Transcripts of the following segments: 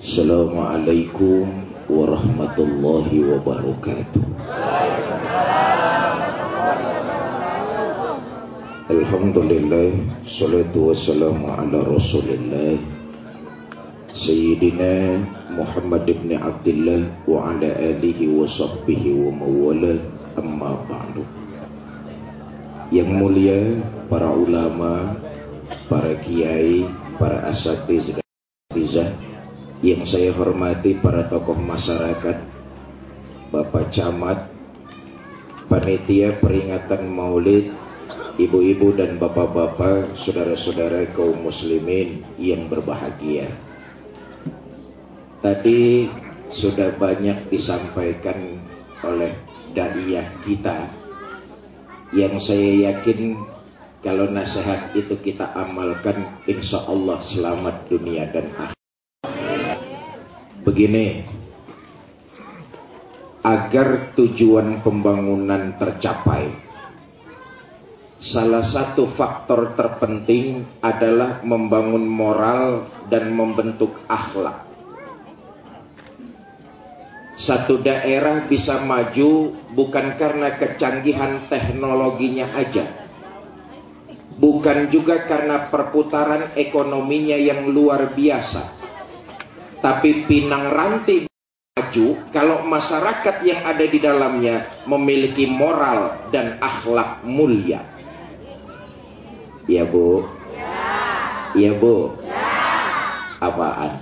Assalamualaikum warahmatullahi wabarakatuh. Alhamdulillah Salatu wassalamu ala rasulillah. Sayyidina Muhammad ibn Abdullah Wa ala alihi wa sahbihi wa mawala Amma ba'du. Yang mulia Para ulama Para kiai Para asatiz dan asatizah Yang saya hormati Para tokoh masyarakat Bapak Camat Panitia peringatan maulid ibu-ibu dan bapak-bapak, saudara-saudara kaum muslimin yang berbahagia. Tadi sudah banyak disampaikan oleh daiyah kita yang saya yakin kalau nasihat itu kita amalkan insya Allah selamat dunia dan akhirat. Begini, agar tujuan pembangunan tercapai, Salah satu faktor terpenting adalah membangun moral dan membentuk akhlak. Satu daerah bisa maju bukan karena kecanggihan teknologinya aja. Bukan juga karena perputaran ekonominya yang luar biasa. Tapi Pinang Ranti maju kalau masyarakat yang ada di dalamnya memiliki moral dan akhlak mulia. Iya bu? Iya bu? Apaan?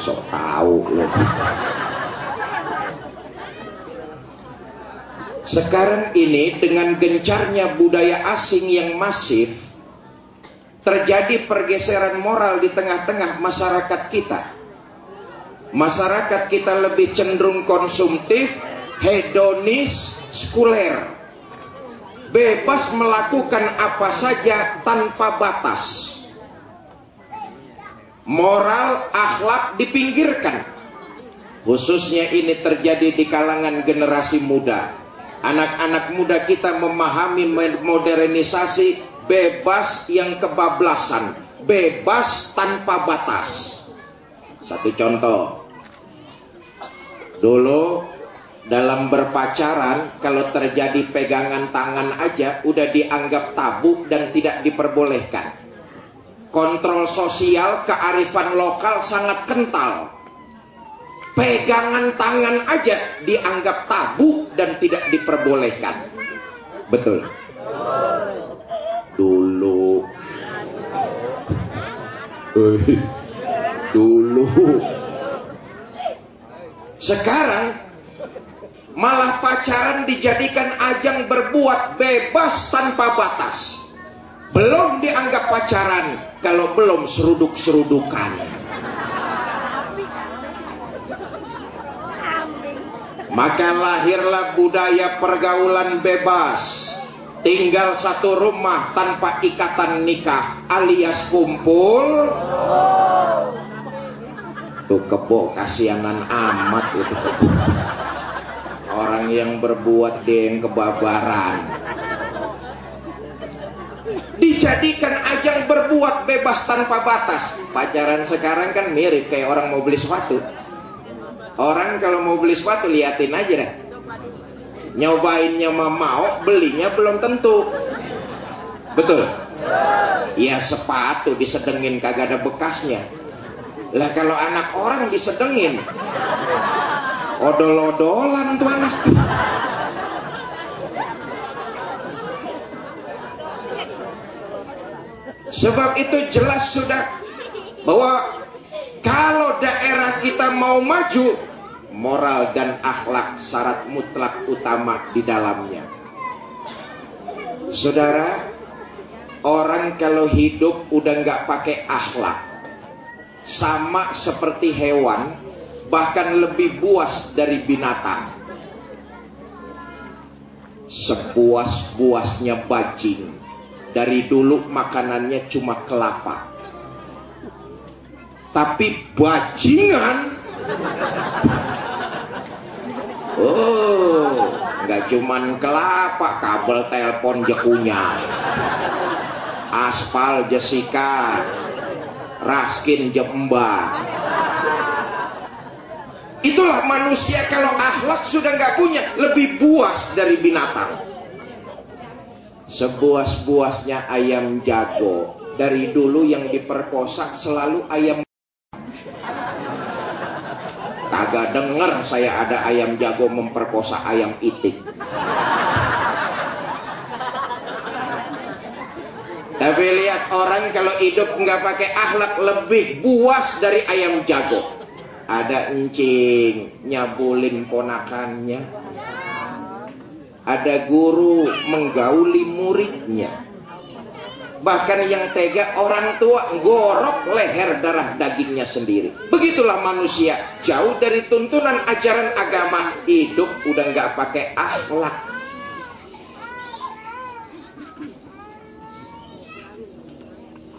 Sok tahu loh Sekarang ini dengan gencarnya budaya asing yang masif Terjadi pergeseran moral di tengah-tengah masyarakat kita Masyarakat kita lebih cenderung konsumtif Hedonis, sekuler bebas melakukan apa saja tanpa batas. Moral, akhlak dipinggirkan. Khususnya ini terjadi di kalangan generasi muda. Anak-anak muda kita memahami modernisasi bebas yang kebablasan, bebas tanpa batas. Satu contoh. Dulu dalam berpacaran kalau terjadi pegangan tangan aja udah dianggap tabu dan tidak diperbolehkan. Kontrol sosial kearifan lokal sangat kental. Pegangan tangan aja dianggap tabu dan tidak diperbolehkan. Betul dulu dulu sekarang Malah pacaran dijadikan ajang berbuat bebas tanpa batas. Belum dianggap pacaran kalau belum seruduk-serudukan. Maka lahirlah budaya pergaulan bebas. Tinggal satu rumah tanpa ikatan nikah alias kumpul. Tuh kebo kasianan amat itu. Kebo orang yang berbuat yang kebabaran. Dijadikan ajang berbuat bebas tanpa batas. Pacaran sekarang kan mirip kayak orang mau beli sepatu. Orang kalau mau beli sepatu liatin aja deh nyobainnya mau belinya belum tentu. Betul? Ya sepatu disedengin kagak ada bekasnya. Lah kalau anak orang disedengin odol-odolan tuh anak. Sebab itu jelas sudah bahwa kalau daerah kita mau maju moral dan akhlak syarat mutlak utama di dalamnya saudara orang kalau hidup udah nggak pakai akhlak sama seperti hewan bahkan lebih buas dari binatang. Sepuas-puasnya bajing, dari dulu makanannya cuma kelapa. Tapi bajingan, oh, nggak cuman kelapa, kabel telepon jekunya, aspal Jessica, Raskin Jembar. Itulah manusia kalau akhlak sudah nggak punya, lebih buas dari binatang. Sebuas-buasnya ayam jago. Dari dulu yang diperkosa selalu ayam Kagak denger saya ada ayam jago memperkosa ayam itik. Tapi lihat orang kalau hidup nggak pakai akhlak lebih buas dari ayam jago. Ada encing nyabulin ponakannya. Ada guru menggauli muridnya Bahkan yang tega orang tua gorok leher darah dagingnya sendiri. Begitulah manusia jauh dari tuntunan ajaran agama hidup udah nggak pakai akhlak.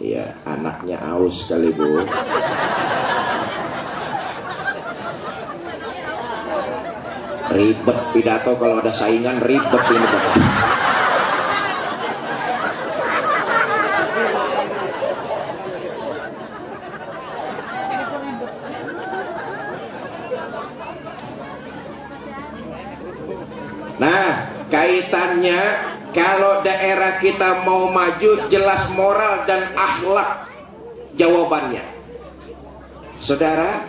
Ya anaknya aus kali bu. Ribet pidato kalau ada saingan ribet ini bapak. Nah, kaitannya kalau daerah kita mau maju jelas moral dan akhlak jawabannya. Saudara,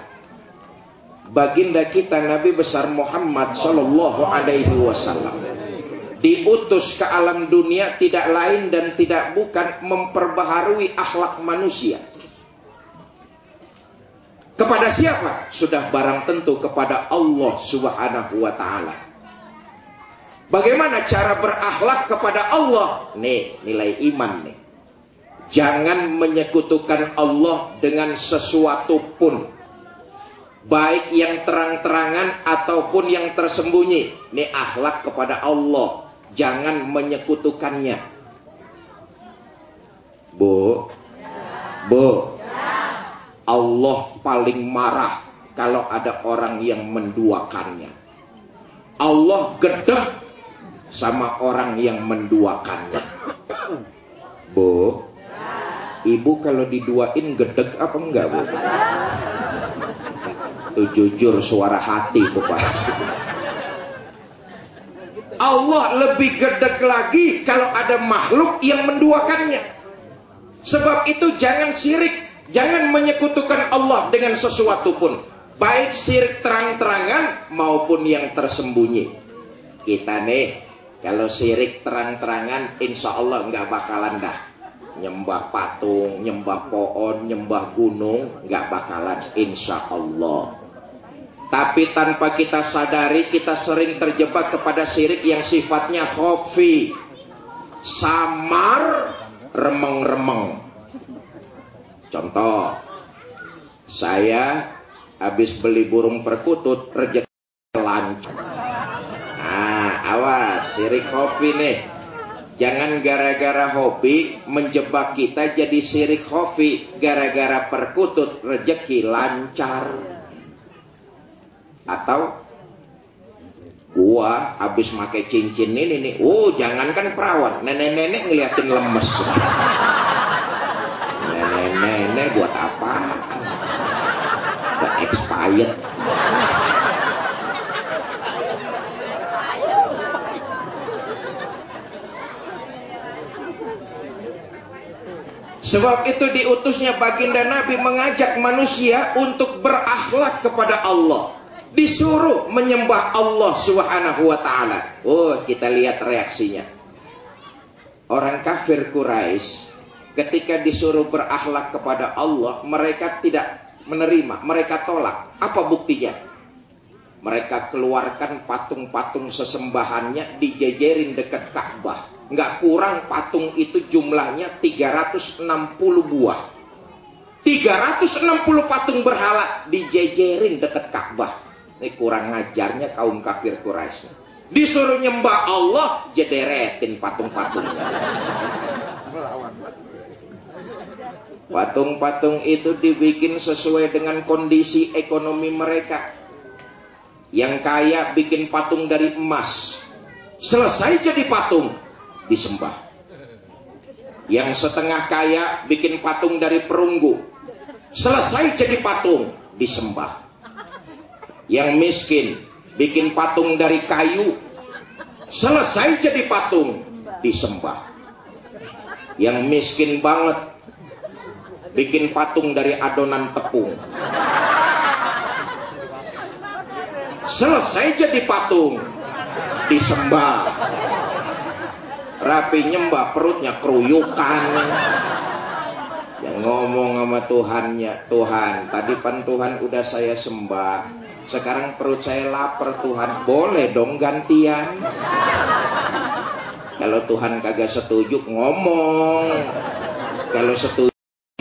baginda kita Nabi besar Muhammad Shallallahu Alaihi Wasallam diutus ke alam dunia tidak lain dan tidak bukan memperbaharui akhlak manusia. Kepada siapa? Sudah barang tentu kepada Allah Subhanahu wa taala. Bagaimana cara berakhlak kepada Allah? Nih, nilai iman nih. Jangan menyekutukan Allah dengan sesuatu pun. Baik yang terang-terangan ataupun yang tersembunyi. Ini akhlak kepada Allah. Jangan menyekutukannya. Bu, bu, Allah paling marah kalau ada orang yang menduakannya. Allah gedeh sama orang yang menduakannya. Bu, ibu kalau diduain gedek apa enggak bu? Itu jujur suara hati tuh pak. Allah lebih gedek lagi kalau ada makhluk yang menduakannya. Sebab itu jangan sirik, jangan menyekutukan Allah dengan sesuatu pun. Baik sirik terang-terangan maupun yang tersembunyi. Kita nih kalau sirik terang-terangan insya Allah nggak bakalan dah. Nyembah patung, nyembah pohon, nyembah gunung nggak bakalan insya Allah. Tapi tanpa kita sadari kita sering terjebak kepada sirik yang sifatnya khofi Samar, remeng-remeng. Contoh Saya habis beli burung perkutut rezeki lancar awas sirik hobi nih. Jangan gara-gara hobi menjebak kita jadi sirik hobi gara-gara perkutut rejeki lancar. Atau gua habis pakai cincin ini nih. Oh jangankan perawat nenek-nenek ngeliatin lemes. Nenek-nenek buat apa? Expired Sebab itu diutusnya baginda Nabi mengajak manusia untuk berakhlak kepada Allah. Disuruh menyembah Allah Subhanahu wa taala. Oh, kita lihat reaksinya. Orang kafir Quraisy ketika disuruh berakhlak kepada Allah, mereka tidak menerima, mereka tolak. Apa buktinya? Mereka keluarkan patung-patung sesembahannya dijejerin dekat Ka'bah nggak kurang patung itu jumlahnya 360 buah. 360 patung berhala dijejerin dekat Ka'bah. Ini kurang ngajarnya kaum kafir Quraisy. Disuruh nyembah Allah jederetin patung-patungnya. Patung-patung itu dibikin sesuai dengan kondisi ekonomi mereka. Yang kaya bikin patung dari emas. Selesai jadi patung disembah. Yang setengah kaya bikin patung dari perunggu. selesai jadi patung disembah. Yang miskin bikin patung dari kayu. Selesai jadi patung disembah. Yang miskin banget bikin patung dari adonan tepung. Selesai jadi patung disembah rapi nyembah perutnya keruyukan. Yang ngomong sama Tuhannya Tuhan tadi pan Tuhan udah saya sembah. Sekarang perut saya lapar Tuhan. Boleh dong gantian. Kalau Tuhan kagak setuju ngomong. Kalau setuju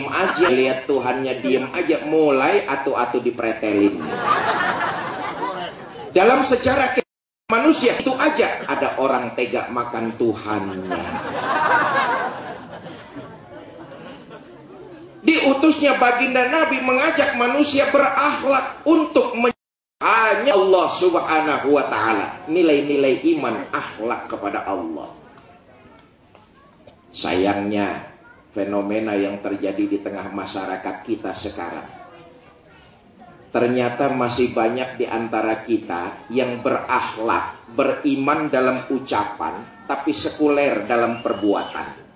aja. Lihat Tuhannya diem aja mulai atau-atau dipretelin. Dalam sejarah manusia itu aja ada orang tega makan Tuhannya diutusnya baginda Nabi mengajak manusia berakhlak untuk hanya Allah subhanahu wa ta'ala. Nilai-nilai iman, akhlak kepada Allah. Sayangnya, fenomena yang terjadi di tengah masyarakat kita sekarang. Ternyata masih banyak di antara kita yang berakhlak, beriman dalam ucapan, tapi sekuler dalam perbuatan.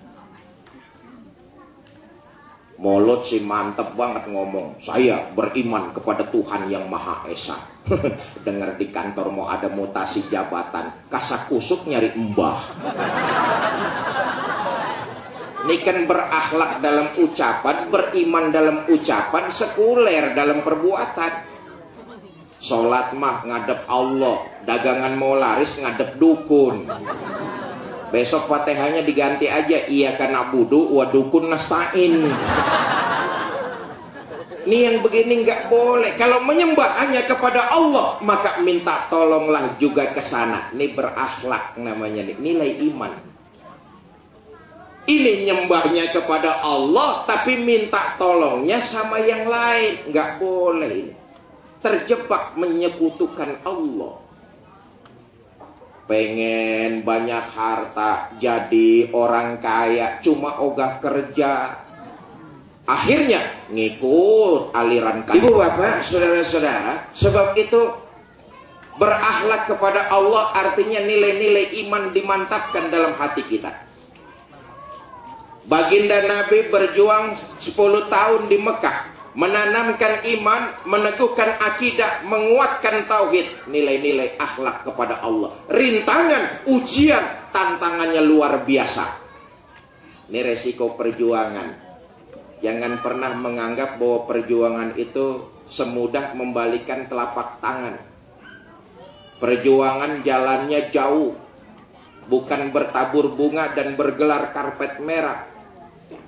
Molot sih mantep banget ngomong. Saya beriman kepada Tuhan yang Maha Esa. Dengar di kantor mau ada mutasi jabatan. Kasak kusuk nyari mbah. Ini kan berakhlak dalam ucapan, beriman dalam ucapan, sekuler dalam perbuatan. Sholat mah ngadep Allah, dagangan mau laris ngadep dukun. Besok fatihahnya diganti aja iya karena budu wa dukun nastain. Ini yang begini nggak boleh. Kalau menyembah hanya kepada Allah, maka minta tolonglah juga ke sana. Ini berakhlak namanya nih, nilai iman. Ini nyembahnya kepada Allah, tapi minta tolongnya sama yang lain. Nggak boleh. Terjebak menyekutukan Allah pengen banyak harta jadi orang kaya cuma ogah kerja akhirnya ngikut aliran kaya ibu bapak saudara-saudara sebab itu berakhlak kepada Allah artinya nilai-nilai iman dimantapkan dalam hati kita baginda Nabi berjuang 10 tahun di Mekah menanamkan iman, meneguhkan akidah, menguatkan tauhid, nilai-nilai akhlak kepada Allah. Rintangan, ujian, tantangannya luar biasa. Ini resiko perjuangan. Jangan pernah menganggap bahwa perjuangan itu semudah membalikan telapak tangan. Perjuangan jalannya jauh, bukan bertabur bunga dan bergelar karpet merah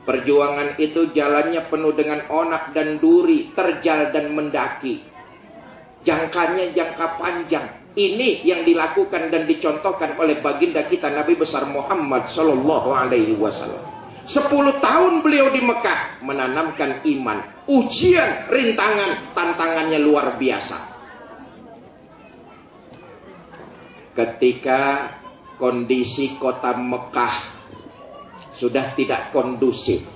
Perjuangan itu jalannya penuh dengan onak dan duri, terjal dan mendaki. Jangkanya jangka panjang. Ini yang dilakukan dan dicontohkan oleh baginda kita Nabi besar Muhammad Sallallahu Alaihi Wasallam. Sepuluh tahun beliau di Mekah menanamkan iman. Ujian, rintangan, tantangannya luar biasa. Ketika kondisi kota Mekah sudah tidak kondusif.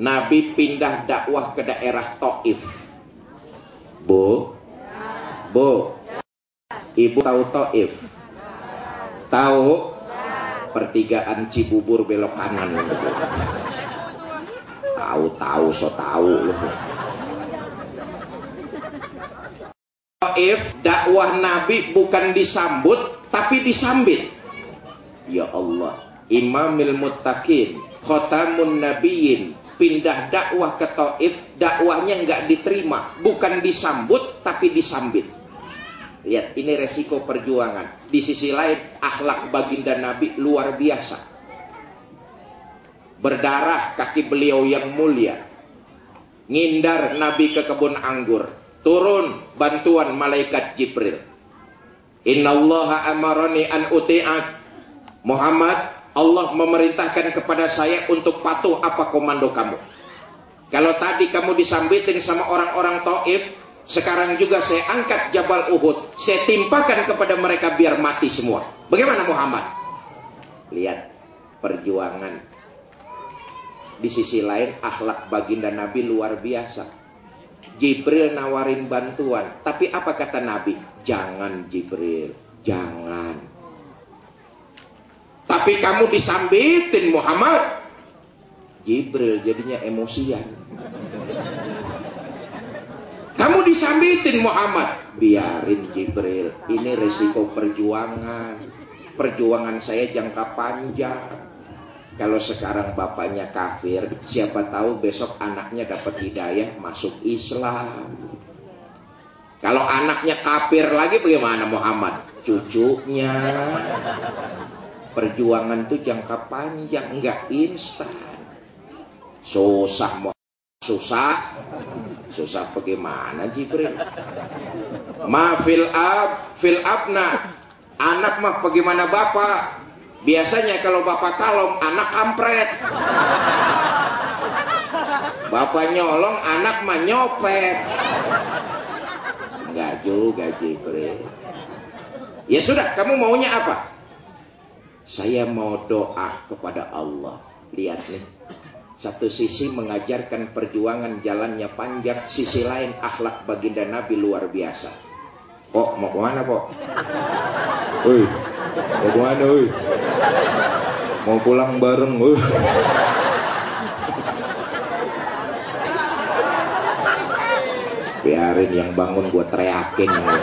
Nabi pindah dakwah ke daerah Taif. Bu, Bu, Ibu tahu Taif? Tahu? Pertigaan Cibubur belok kanan. Tahu tahu so tahu. Taif dakwah Nabi bukan disambut tapi disambit. Ya Allah, imamil muttaqin khotamun nabiyyin pindah dakwah ke Taif dakwahnya nggak diterima. Bukan disambut tapi disambit. Lihat ini resiko perjuangan. Di sisi lain akhlak baginda Nabi luar biasa. Berdarah kaki beliau yang mulia. Ngindar Nabi ke kebun anggur. Turun bantuan malaikat Jibril. Innallaha amarani an uti'at Muhammad Allah memerintahkan kepada saya untuk patuh apa komando kamu. Kalau tadi kamu disambitin sama orang-orang Taif, sekarang juga saya angkat Jabal Uhud, saya timpakan kepada mereka biar mati semua. Bagaimana Muhammad? Lihat perjuangan. di sisi lain akhlak baginda Nabi luar biasa. Jibril nawarin bantuan, tapi apa kata Nabi? Jangan Jibril, jangan. Tapi kamu disambitin Muhammad. Jibril jadinya emosian. Kamu disambitin Muhammad. Biarin Jibril, ini resiko perjuangan. Perjuangan saya jangka panjang kalau sekarang bapaknya kafir, siapa tahu besok anaknya dapat hidayah masuk Islam. Kalau anaknya kafir lagi bagaimana Muhammad? Cucunya. Perjuangan itu jangka panjang, enggak instan. Susah susah. Susah bagaimana Jibril? Ma fil ab fil abna. Anak mah bagaimana bapak? Biasanya kalau bapak kalong, anak kampret. Bapak nyolong, anak mah nyopet. Enggak juga Jibril. Ya sudah, kamu maunya apa? Saya mau doa kepada Allah. Lihat nih. Satu sisi mengajarkan perjuangan jalannya panjang, sisi lain akhlak baginda Nabi luar biasa. Kok mau ke mana kok? Woi, mau ke mana woi? Mau pulang bareng woi. Biarin yang bangun gue teriakin. Woy.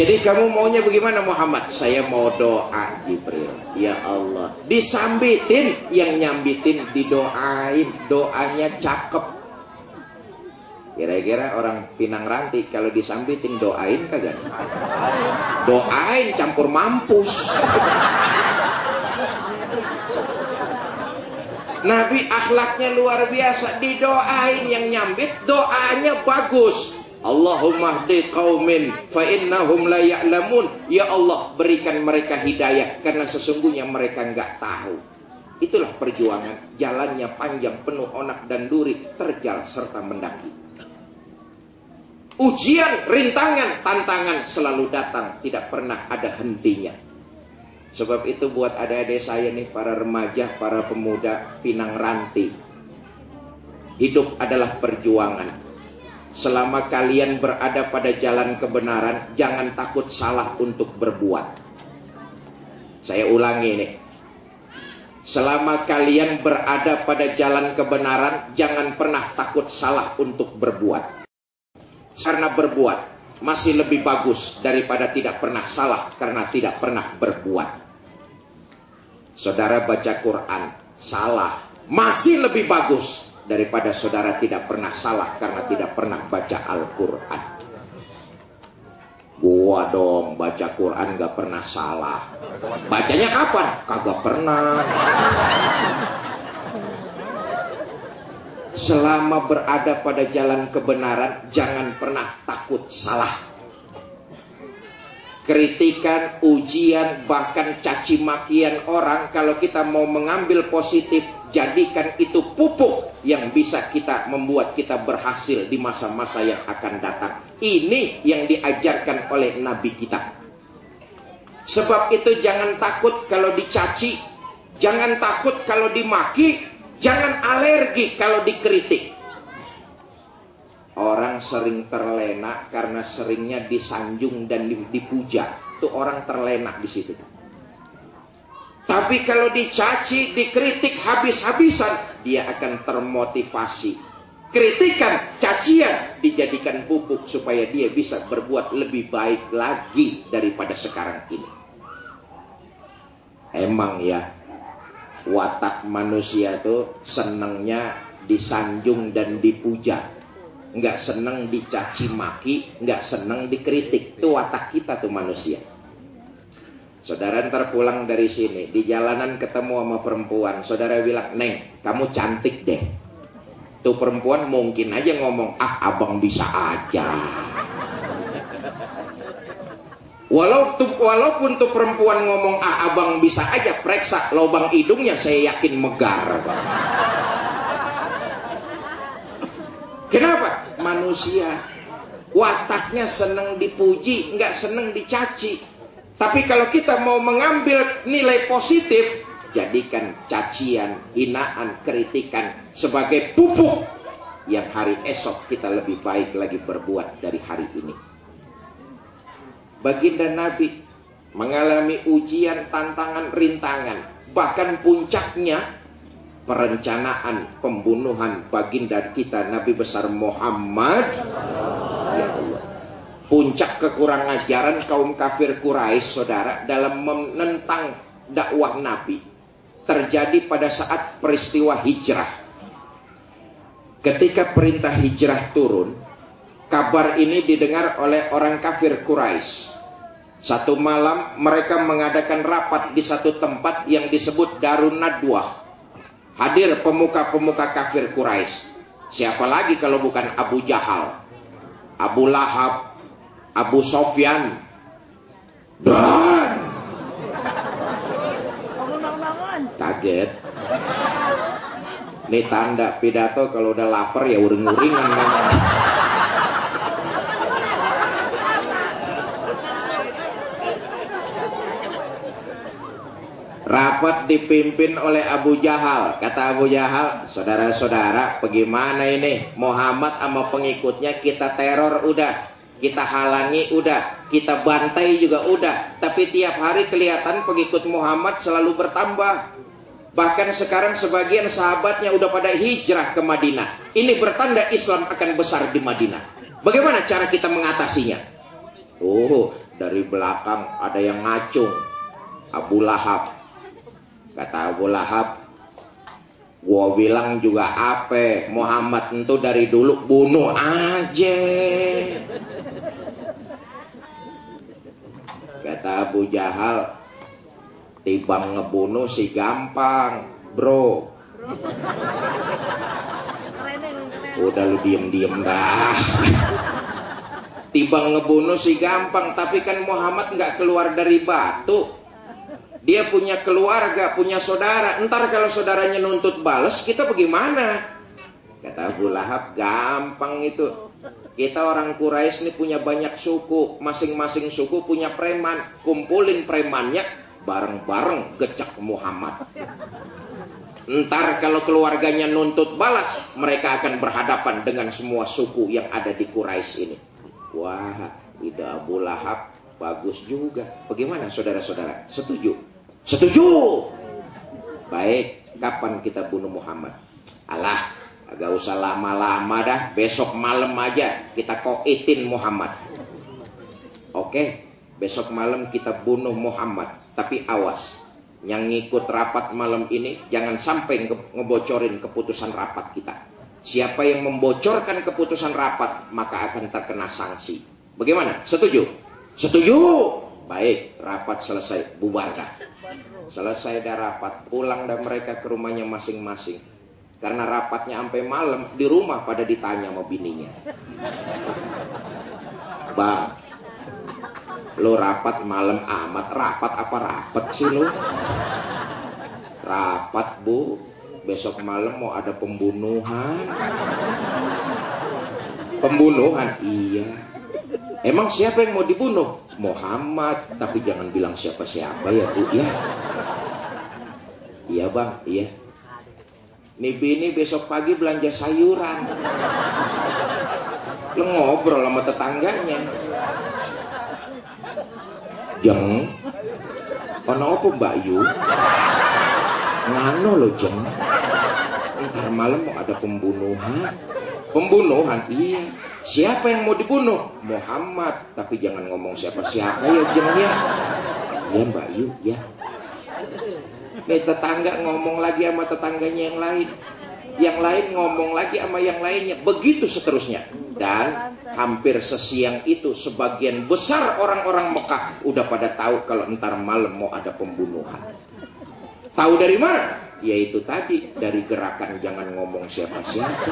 Jadi kamu maunya bagaimana Muhammad? Saya mau doa Jibril. Ya Allah. Disambitin, yang nyambitin didoain. Doanya cakep. Kira-kira orang Pinang Ranti kalau disambitin doain kagak? Doain campur mampus. Nabi akhlaknya luar biasa, didoain yang nyambit, doanya bagus. Allahumma hdi qaumin fa innahum la ya'lamun. Ya Allah, berikan mereka hidayah karena sesungguhnya mereka enggak tahu. Itulah perjuangan, jalannya panjang penuh onak dan duri, terjal serta mendaki. Ujian, rintangan, tantangan selalu datang, tidak pernah ada hentinya. Sebab itu buat adik-adik saya nih, para remaja, para pemuda, pinang ranti. Hidup adalah perjuangan Selama kalian berada pada jalan kebenaran, jangan takut salah untuk berbuat. Saya ulangi nih. Selama kalian berada pada jalan kebenaran, jangan pernah takut salah untuk berbuat. Karena berbuat masih lebih bagus daripada tidak pernah salah karena tidak pernah berbuat. Saudara baca Quran, salah masih lebih bagus daripada saudara tidak pernah salah karena tidak pernah baca Al-Quran. Gua dong baca Quran gak pernah salah. Bacanya kapan? Kagak pernah. Selama berada pada jalan kebenaran, jangan pernah takut salah kritikan, ujian, bahkan caci makian orang kalau kita mau mengambil positif, jadikan itu pupuk yang bisa kita membuat kita berhasil di masa-masa yang akan datang. Ini yang diajarkan oleh Nabi kita. Sebab itu jangan takut kalau dicaci, jangan takut kalau dimaki, jangan alergi kalau dikritik. Orang sering terlena karena seringnya disanjung dan dipuja. Itu orang terlena di situ. Tapi kalau dicaci, dikritik habis-habisan, dia akan termotivasi. Kritikan, cacian dijadikan pupuk supaya dia bisa berbuat lebih baik lagi daripada sekarang ini. Emang ya, watak manusia itu senangnya disanjung dan dipuja nggak seneng dicaci maki, nggak seneng dikritik. Itu watak kita tuh manusia. Saudara ntar pulang dari sini, di jalanan ketemu sama perempuan, saudara bilang, Neng, kamu cantik deh. Tuh perempuan mungkin aja ngomong, ah abang bisa aja. Walaupun tuh perempuan ngomong ah abang bisa aja, periksa lubang hidungnya saya yakin megar. Kenapa? Manusia wataknya senang dipuji, nggak senang dicaci. Tapi kalau kita mau mengambil nilai positif, jadikan cacian, hinaan, kritikan sebagai pupuk yang hari esok kita lebih baik lagi berbuat dari hari ini. Baginda Nabi mengalami ujian, tantangan, rintangan, bahkan puncaknya perencanaan pembunuhan baginda kita Nabi besar Muhammad ya Allah puncak kekurang ajaran kaum kafir Quraisy saudara dalam menentang dakwah Nabi terjadi pada saat peristiwa hijrah. Ketika perintah hijrah turun, kabar ini didengar oleh orang kafir Quraisy. Satu malam mereka mengadakan rapat di satu tempat yang disebut Darun Nadwah. Hadir pemuka-pemuka kafir Quraisy. Siapa lagi kalau bukan Abu Jahal, Abu Lahab, Abu Sofyan. Dan kaget. Ini tanda pidato kalau udah lapar ya uring-uringan. Rapat dipimpin oleh Abu Jahal. Kata Abu Jahal, saudara-saudara, bagaimana ini? Muhammad sama pengikutnya kita teror udah kita halangi udah, kita bantai juga udah, tapi tiap hari kelihatan pengikut Muhammad selalu bertambah. Bahkan sekarang sebagian sahabatnya udah pada hijrah ke Madinah. Ini bertanda Islam akan besar di Madinah. Bagaimana cara kita mengatasinya? Oh, dari belakang ada yang ngacung. Abu Lahab. Kata Abu Lahab, gua bilang juga apa Muhammad itu dari dulu bunuh aja Kata Abu Jahal, tibang ngebunuh si gampang, bro. Udah lu diem-diem dah. Tibang ngebunuh si gampang, tapi kan Muhammad nggak keluar dari batu. Dia punya keluarga, punya saudara. Ntar kalau saudaranya nuntut balas, kita bagaimana? Kata Abu Lahab, gampang itu kita orang Quraisy ini punya banyak suku, masing-masing suku punya preman. Kumpulin premannya, bareng-bareng gecak Muhammad. Ntar kalau keluarganya nuntut balas, mereka akan berhadapan dengan semua suku yang ada di Quraisy ini. Wah, ide Abu Lahab bagus juga. Bagaimana saudara-saudara? Setuju? Setuju! Baik, kapan kita bunuh Muhammad? Allah, Agak usah lama-lama dah, besok malam aja kita koitin Muhammad. Oke, besok malam kita bunuh Muhammad. Tapi awas, yang ngikut rapat malam ini jangan sampai ngebocorin keputusan rapat kita. Siapa yang membocorkan keputusan rapat maka akan terkena sanksi. Bagaimana? Setuju? Setuju? Baik, rapat selesai, bubar dah. Selesai dah rapat, pulang dah mereka ke rumahnya masing-masing karena rapatnya sampai malam di rumah pada ditanya sama bininya. Bang, lo rapat malam amat, rapat apa rapat sih lo? Rapat bu, besok malam mau ada pembunuhan. Pembunuhan, iya. Emang siapa yang mau dibunuh? Muhammad, tapi jangan bilang siapa-siapa ya bu ya. Iya bang, iya. Nih bini besok pagi belanja sayuran. Lu ngobrol sama tetangganya. Jeng, ono apa Mbak Yu? Ngano lo jeng. Ntar malam mau ada pembunuhan. Pembunuhan, iya. Siapa yang mau dibunuh? Muhammad. Tapi jangan ngomong siapa-siapa ya jeng ya. Ya Mbak Yu, ya. Nih tetangga ngomong lagi sama tetangganya yang lain. Yang lain ngomong lagi sama yang lainnya. Begitu seterusnya. Dan hampir sesiang itu sebagian besar orang-orang Mekah udah pada tahu kalau entar malam mau ada pembunuhan. Tahu dari mana? Yaitu tadi dari gerakan jangan ngomong siapa-siapa.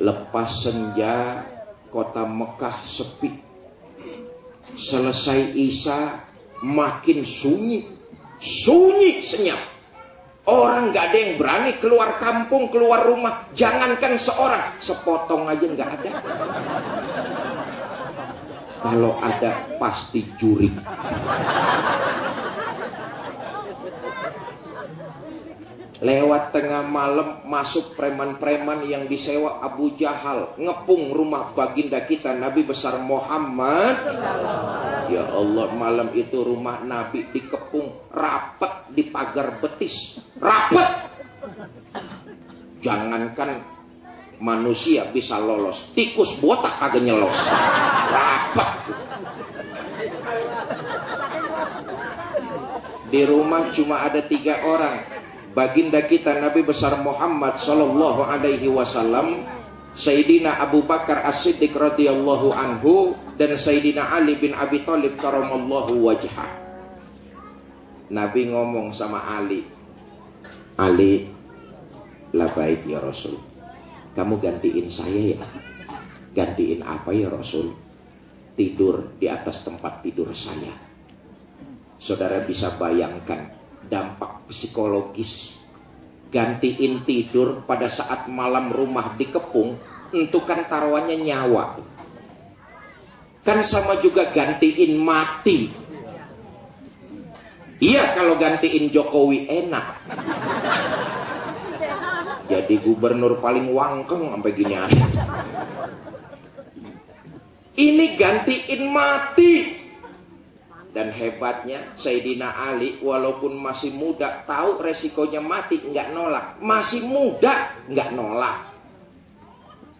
Lepas senja kota Mekah sepi Selesai Isa makin sunyi. Sunyi senyap. Orang nggak ada yang berani keluar kampung, keluar rumah. Jangankan seorang, sepotong aja nggak ada. Kalau ada pasti juri. Lewat tengah malam masuk preman-preman yang disewa Abu Jahal. Ngepung rumah baginda kita Nabi besar Muhammad. Ya Allah malam itu rumah Nabi dikepung. Rapat di pagar betis. Rapat. Jangankan manusia bisa lolos. Tikus botak kagak nyelos. Rapat. Di rumah cuma ada tiga orang baginda kita Nabi besar Muhammad sallallahu alaihi wasallam Sayyidina Abu Bakar As-Siddiq radhiyallahu anhu dan Sayyidina Ali bin Abi Thalib karamallahu. Nabi ngomong sama Ali, Ali, baik ya Rasul. Kamu gantiin saya ya. Gantiin apa ya Rasul? Tidur di atas tempat tidur saya. Saudara bisa bayangkan dampak psikologis. Gantiin tidur pada saat malam rumah dikepung itu kan taruhannya nyawa. Kan sama juga gantiin mati. Iya kalau gantiin Jokowi enak. Jadi gubernur paling wangkeng sampai gini ini gantiin mati dan hebatnya Sayyidina Ali walaupun masih muda tahu resikonya mati nggak nolak. Masih muda nggak nolak.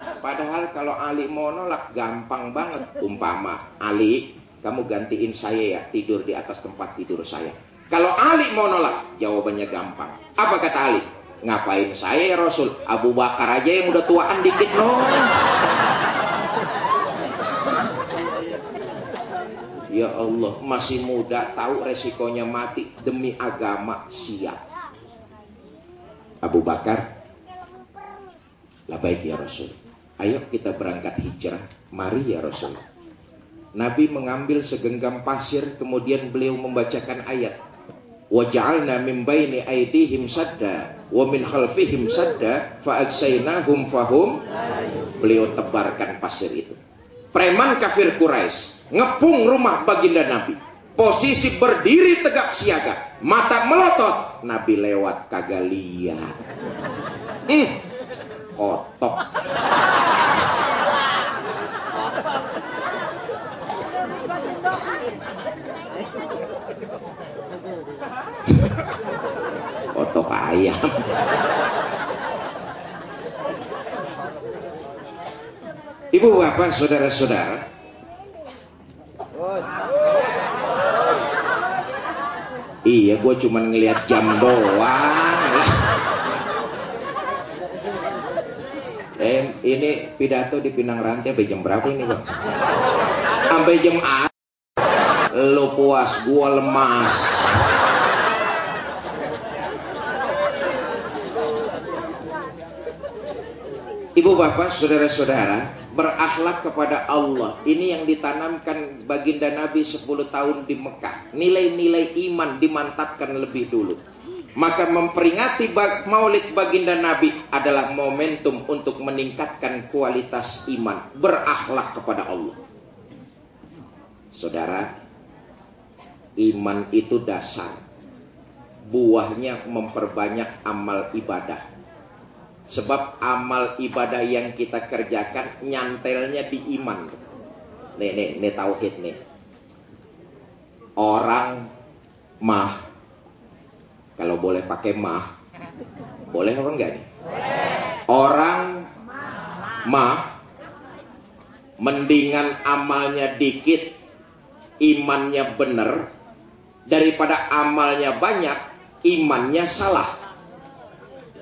Padahal kalau Ali mau nolak gampang banget. Umpama Ali kamu gantiin saya ya tidur di atas tempat tidur saya. Kalau Ali mau nolak jawabannya gampang. Apa kata Ali? Ngapain saya ya Rasul? Abu Bakar aja yang udah tuaan dikit loh. Ya Allah, masih muda, tahu resikonya mati demi agama siap. Abu Bakar, lah baik ya Rasul. Ayo kita berangkat hijrah. Mari ya Rasul. Nabi mengambil segenggam pasir, kemudian beliau membacakan ayat. Waj'alna min baini aidihim sadda wa min khalfihim sadda fa'agsainahum fahum. Beliau tebarkan pasir itu. Preman kafir Quraisy ngepung rumah baginda Nabi. Posisi berdiri tegak siaga, mata melotot, Nabi lewat kagak lihat. Hmm, kotok. kotok ayam. Ibu bapak saudara-saudara Iya, gue cuma ngelihat jam doang. Eh, ini pidato di Pinang Rantai sampai jam berapa ini, Bang? Sampai jam A. Lo puas, gue lemas. Ibu bapak, saudara-saudara, berakhlak kepada Allah. Ini yang ditanamkan baginda Nabi 10 tahun di Mekah. Nilai-nilai iman dimantapkan lebih dulu. Maka memperingati maulid baginda Nabi adalah momentum untuk meningkatkan kualitas iman. Berakhlak kepada Allah. Saudara, iman itu dasar. Buahnya memperbanyak amal ibadah Sebab amal ibadah yang kita kerjakan nyantelnya di iman. Nih, nih, nih tauhid nih. Orang mah, kalau boleh pakai mah, boleh apa enggak nih? Orang mah, mendingan amalnya dikit, imannya bener, daripada amalnya banyak, imannya salah.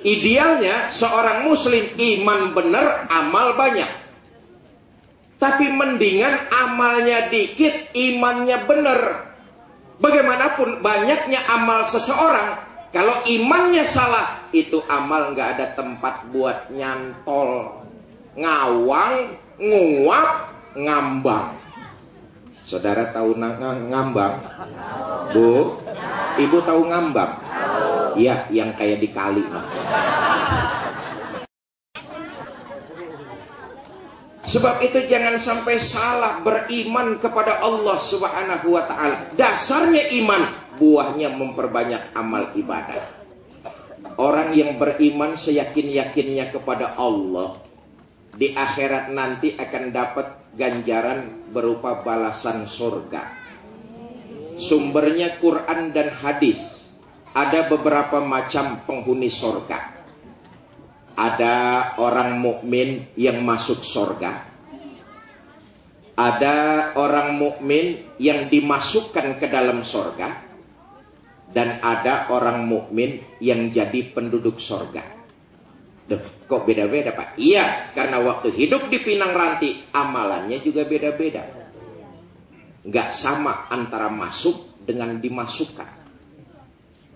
Idealnya seorang muslim iman benar, amal banyak. Tapi mendingan amalnya dikit, imannya benar. Bagaimanapun banyaknya amal seseorang, kalau imannya salah, itu amal nggak ada tempat buat nyantol, ngawang, nguap, ngambang. Saudara tahu ngambang? Bu, ibu tahu ngambang? Iya, yang kayak di kali. Sebab itu jangan sampai salah beriman kepada Allah Subhanahu wa taala. Dasarnya iman, buahnya memperbanyak amal ibadah. Orang yang beriman seyakin-yakinnya kepada Allah di akhirat nanti akan dapat ganjaran berupa balasan surga. Sumbernya Quran dan hadis. Ada beberapa macam penghuni surga ada orang mukmin yang masuk surga. Ada orang mukmin yang dimasukkan ke dalam surga dan ada orang mukmin yang jadi penduduk surga. Duh, kok beda-beda Pak? Iya, karena waktu hidup di Pinang Ranti amalannya juga beda-beda. Nggak sama antara masuk dengan dimasukkan.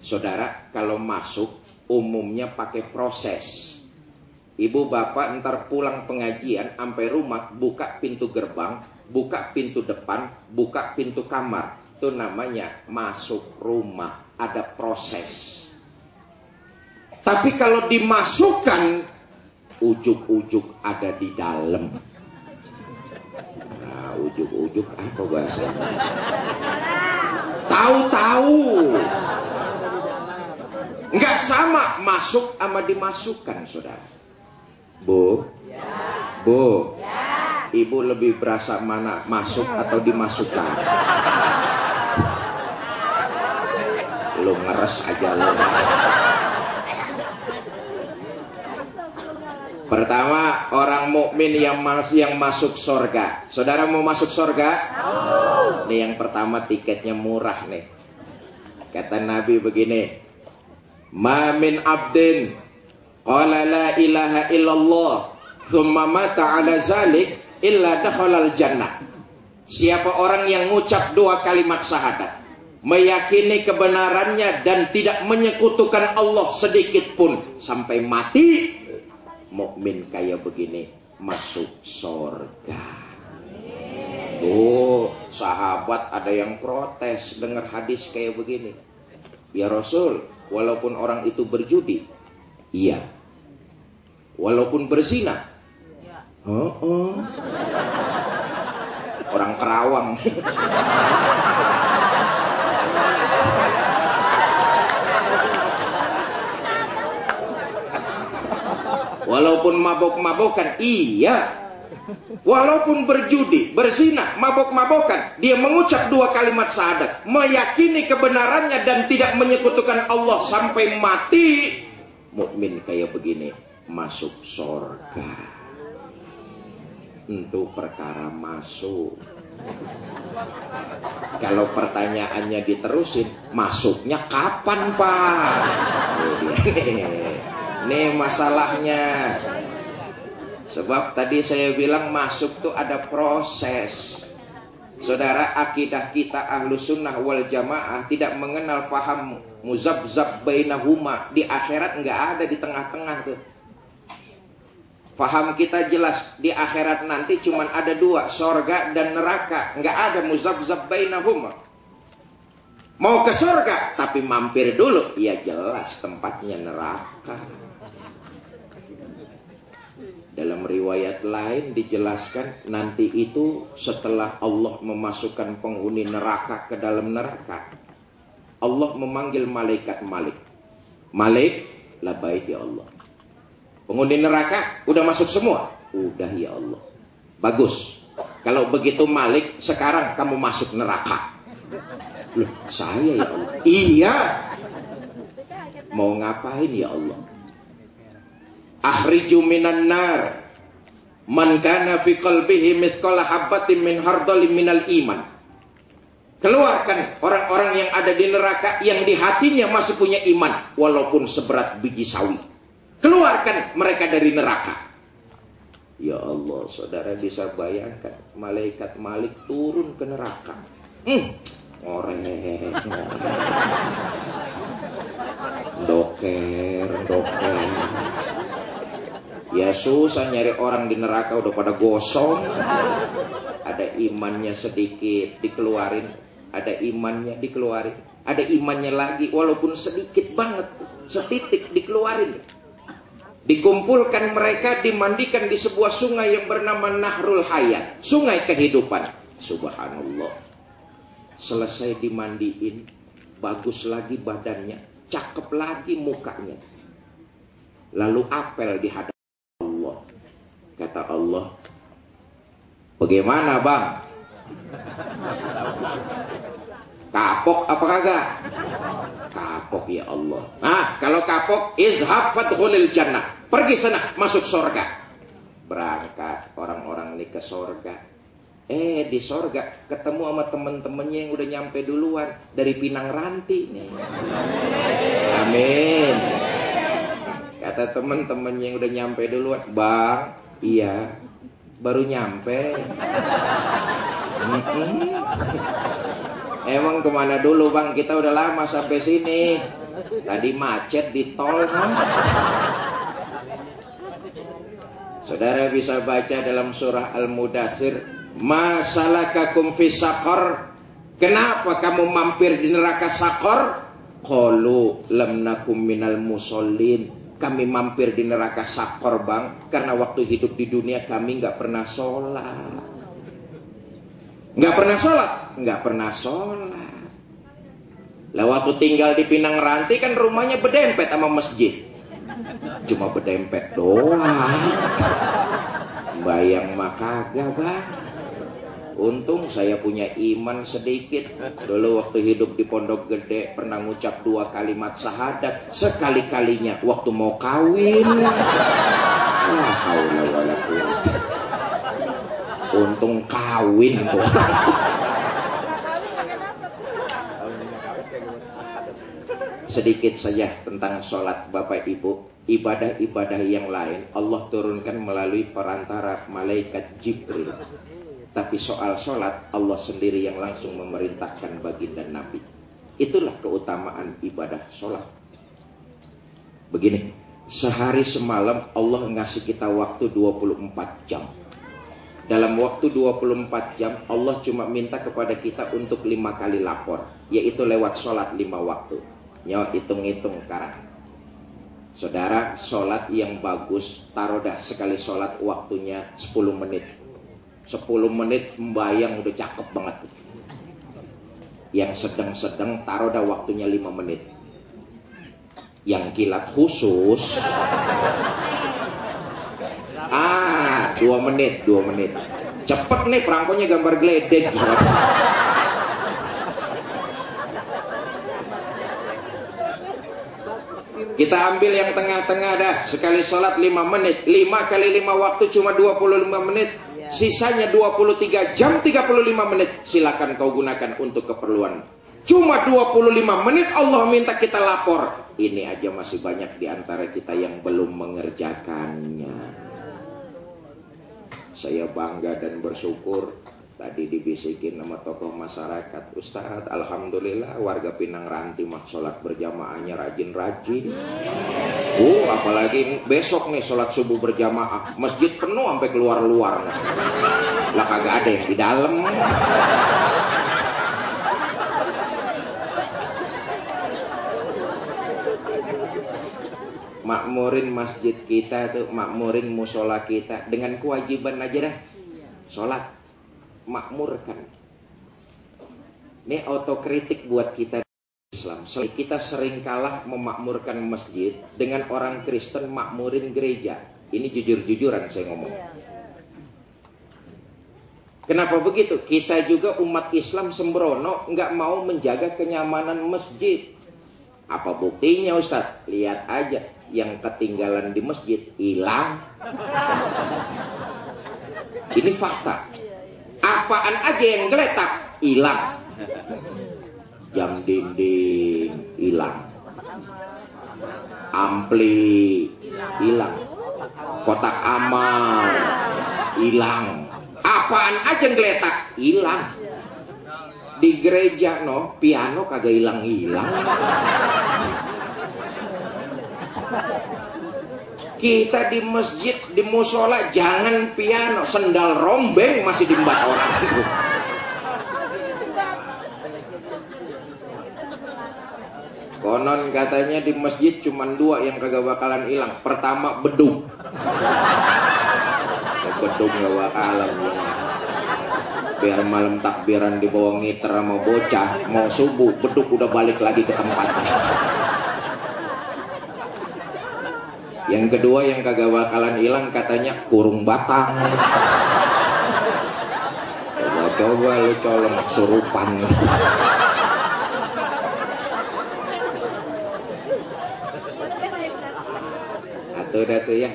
Saudara, kalau masuk umumnya pakai proses Ibu bapak ntar pulang pengajian sampai rumah buka pintu gerbang, buka pintu depan, buka pintu kamar. Itu namanya masuk rumah, ada proses. Tapi kalau dimasukkan, ujuk-ujuk ada di dalam. Nah, ujuk-ujuk apa bahasanya? Tahu-tahu. Enggak sama masuk sama dimasukkan, saudara. Bu? Bu? Ibu lebih berasa mana? Masuk atau dimasukkan? Lu ngeres aja lu. Pertama, orang mukmin yang mas yang masuk surga. Saudara mau masuk surga? Nih yang pertama tiketnya murah nih. Kata Nabi begini, "Ma min abdin Qala la ilaha illallah Thumma mata ala zalik Illa dakhalal jannah Siapa orang yang ngucap dua kalimat syahadat Meyakini kebenarannya dan tidak menyekutukan Allah sedikit pun Sampai mati Mukmin kayak begini Masuk surga Oh, sahabat ada yang protes dengar hadis kayak begini. Ya Rasul, walaupun orang itu berjudi, Iya. Walaupun berzina. Oh, oh. Orang Kerawang. Walaupun mabok-mabokan, iya. Walaupun berjudi, berzina, mabok-mabokan, dia mengucap dua kalimat syahadat, meyakini kebenarannya dan tidak menyekutukan Allah sampai mati, mukmin kayak begini masuk surga untuk perkara masuk. Kalau pertanyaannya diterusin masuknya kapan pak ini masalahnya sebab tadi saya bilang masuk tuh ada proses Saudara akidah kita ahlu sunnah wal jamaah tidak mengenal paham muzabzab bainahuma di akhirat nggak ada di tengah-tengah tuh. Paham kita jelas di akhirat nanti cuman ada dua sorga dan neraka nggak ada muzabzab bainahuma. Mau ke sorga tapi mampir dulu ya jelas tempatnya neraka. Dalam riwayat lain dijelaskan nanti itu setelah Allah memasukkan penghuni neraka ke dalam neraka. Allah memanggil malaikat Malik. Malik, baik ya Allah. Penghuni neraka udah masuk semua? Udah ya Allah. Bagus. Kalau begitu Malik, sekarang kamu masuk neraka. Loh, saya ya Allah. Iya. Mau ngapain ya Allah? Akhriju minan nar man kana fi qalbihi mithqala habatin min minal iman. Keluarkan orang-orang yang ada di neraka yang di hatinya masih punya iman walaupun seberat biji sawi. Keluarkan mereka dari neraka. Ya Allah, saudara bisa bayangkan malaikat Malik turun ke neraka. Hmm, orek, Doker, doker. Ya susah nyari orang di neraka udah pada gosong. Ada imannya sedikit dikeluarin, ada imannya dikeluarin. ada imannya lagi walaupun sedikit banget. Setitik dikeluarin. Dikumpulkan mereka dimandikan di sebuah sungai yang bernama Nahrul Hayat. Sungai kehidupan. Subhanallah. Selesai dimandiin bagus lagi badannya. Cakep lagi mukanya. Lalu apel di hadapan kata Allah bagaimana bang Kapok apa kagak? Kapok ya Allah. Nah, kalau kapok, izhab fadkhulil jannah. Pergi sana, masuk sorga. Berangkat orang-orang ini ke sorga. Eh, di sorga ketemu sama temen-temennya yang udah nyampe duluan. Dari Pinang Ranti nih. Amin. Kata temen-temennya yang udah nyampe duluan. Bang, iya, baru nyampe. Emang ke mana dulu bang? Kita udah lama sampai sini. Tadi macet di tol. Kan? Saudara bisa baca dalam surah Al-Mudasir. Masalah kakum fisakor. Kenapa kamu mampir di neraka sakor? Qalu lam nakum minal musallin. Kami mampir di neraka sakor bang. Karena waktu hidup di dunia kami nggak pernah sholat. Nggak pernah sholat? Nggak pernah sholat. Lah waktu tinggal di Pinang Ranti kan rumahnya berdempet sama masjid. Cuma berdempet doang. Bayang mah kagak bang. Untung saya punya iman sedikit. Dulu waktu hidup di Pondok Gede pernah ngucap dua kalimat syahadat. Sekali-kalinya waktu mau kawin. Untung kawin. Sedikit saja tentang sholat Bapak Ibu Ibadah-ibadah yang lain Allah turunkan melalui perantara malaikat Jibril Tapi soal sholat Allah sendiri yang langsung memerintahkan baginda Nabi. Itulah keutamaan ibadah sholat. Begini Sehari semalam Allah ngasih kita waktu 24 jam. Dalam waktu 24 jam Allah cuma minta kepada kita untuk lima kali lapor yaitu lewat sholat lima waktu. Nyawa hitung-hitung sekarang. Saudara sholat yang bagus taruh dah sekali sholat waktunya 10 menit 10 menit membayang udah cakep banget yang sedang-sedang taruh dah waktunya 5 menit yang kilat khusus Ah, dua menit, dua menit. Cepet nih perangkonya gambar geledek. Kita ambil yang tengah-tengah dah. Sekali sholat 5 menit. 5 kali 5 waktu cuma 25 menit. Sisanya 23 jam 35 menit. Silakan kau gunakan untuk keperluan. Cuma 25 menit Allah minta kita lapor. Ini aja masih banyak di antara kita yang belum mengerjakannya. Saya bangga dan bersyukur tadi dibisikin sama tokoh masyarakat. Ustadz Alhamdulillah warga Pinang Ranti mah sholat berjamaahnya rajin-rajin. Uh apalagi besok nih sholat subuh berjamaah. Masjid penuh sampai keluar-luar lah kagak ada yang di dalam. Makmurin masjid kita tuh makmurin musola kita. Dengan kewajiban aja dah. Sholat makmurkan ini otokritik buat kita Islam kita sering kalah memakmurkan masjid dengan orang Kristen makmurin gereja ini jujur-jujuran saya ngomong Kenapa begitu? Kita juga umat Islam sembrono nggak mau menjaga kenyamanan masjid. Apa buktinya Ustadz? Lihat aja yang ketinggalan di masjid hilang. Ini fakta. Apaan aja yang geletak hilang. Jam dinding hilang. Ampli hilang. Kotak amal hilang. Apaan aja yang geletak hilang. Di gereja no piano kagak hilang-hilang. Kita di masjid, di musola jangan piano, sendal rombeng masih dimbat orang. Konon katanya di masjid cuma dua yang kagak bakalan hilang. Pertama beduk. beduk gak bakalan. Biar malam takbiran di bawah ngiter sama bocah, mau subuh beduk udah balik lagi ke tempatnya. Yang kedua yang kagak bakalan hilang katanya kurung batang. Coba-coba lu colong surupan. Atau dah tuh ya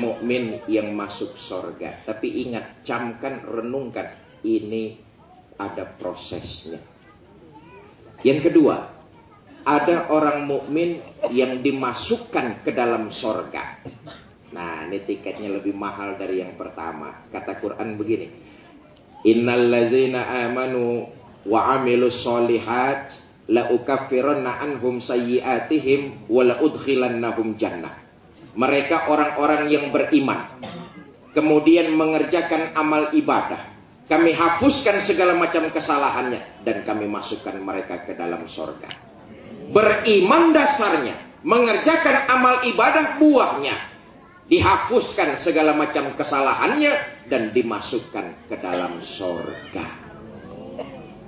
mukmin yang masuk sorga. Tapi ingat, camkan, renungkan. Ini ada prosesnya. Yang kedua, ada orang mukmin yang dimasukkan ke dalam sorga. Nah, ini tiketnya lebih mahal dari yang pertama. Kata Quran begini. Innal ladzina amanu wa amilus solihat la ukaffiranna anhum sayyiatihim wa la udkhilannahum jannah. Mereka orang-orang yang beriman. Kemudian mengerjakan amal ibadah. Kami hapuskan segala macam kesalahannya dan kami masukkan mereka ke dalam sorga. Beriman dasarnya, mengerjakan amal ibadah buahnya, dihapuskan segala macam kesalahannya dan dimasukkan ke dalam sorga.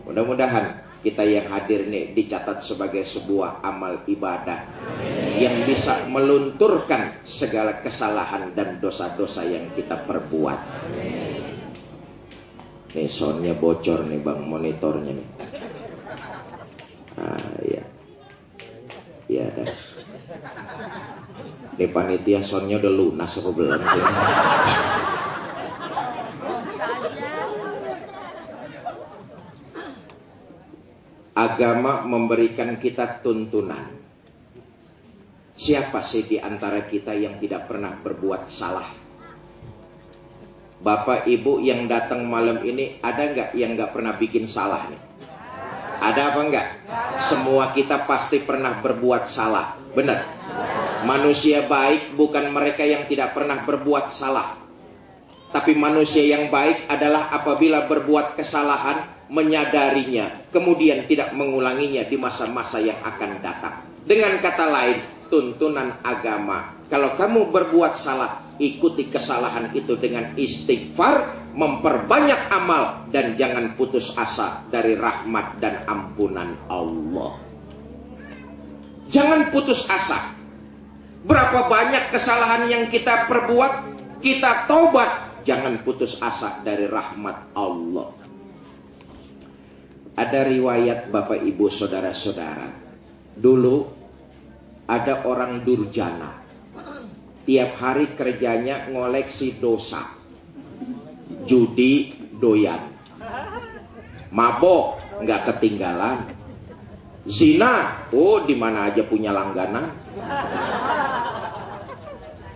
Mudah-mudahan kita yang hadir nih dicatat sebagai sebuah amal ibadah yang bisa melunturkan segala kesalahan dan dosa-dosa yang kita perbuat. Nih soundnya bocor nih bang monitornya nih. Ah ya, ya dah. Nih panitia soundnya udah lunas apa belum? Agama memberikan kita tuntunan. Siapa sih di antara kita yang tidak pernah berbuat salah? Bapak Ibu yang datang malam ini ada nggak yang nggak pernah bikin salah nih? Ada apa enggak? Semua kita pasti pernah berbuat salah. Benar? Manusia baik bukan mereka yang tidak pernah berbuat salah. Tapi manusia yang baik adalah apabila berbuat kesalahan menyadarinya, kemudian tidak mengulanginya di masa-masa yang akan datang. Dengan kata lain, tuntunan agama. Kalau kamu berbuat salah, ikuti kesalahan itu dengan istighfar, memperbanyak amal dan jangan putus asa dari rahmat dan ampunan Allah. Jangan putus asa. Berapa banyak kesalahan yang kita perbuat, kita tobat, jangan putus asa dari rahmat Allah. Ada riwayat Bapak Ibu Saudara-saudara. Dulu ada orang durjana. Tiap hari kerjanya ngoleksi dosa. Judi doyan. Mabok nggak ketinggalan. Zina, oh di mana aja punya langganan.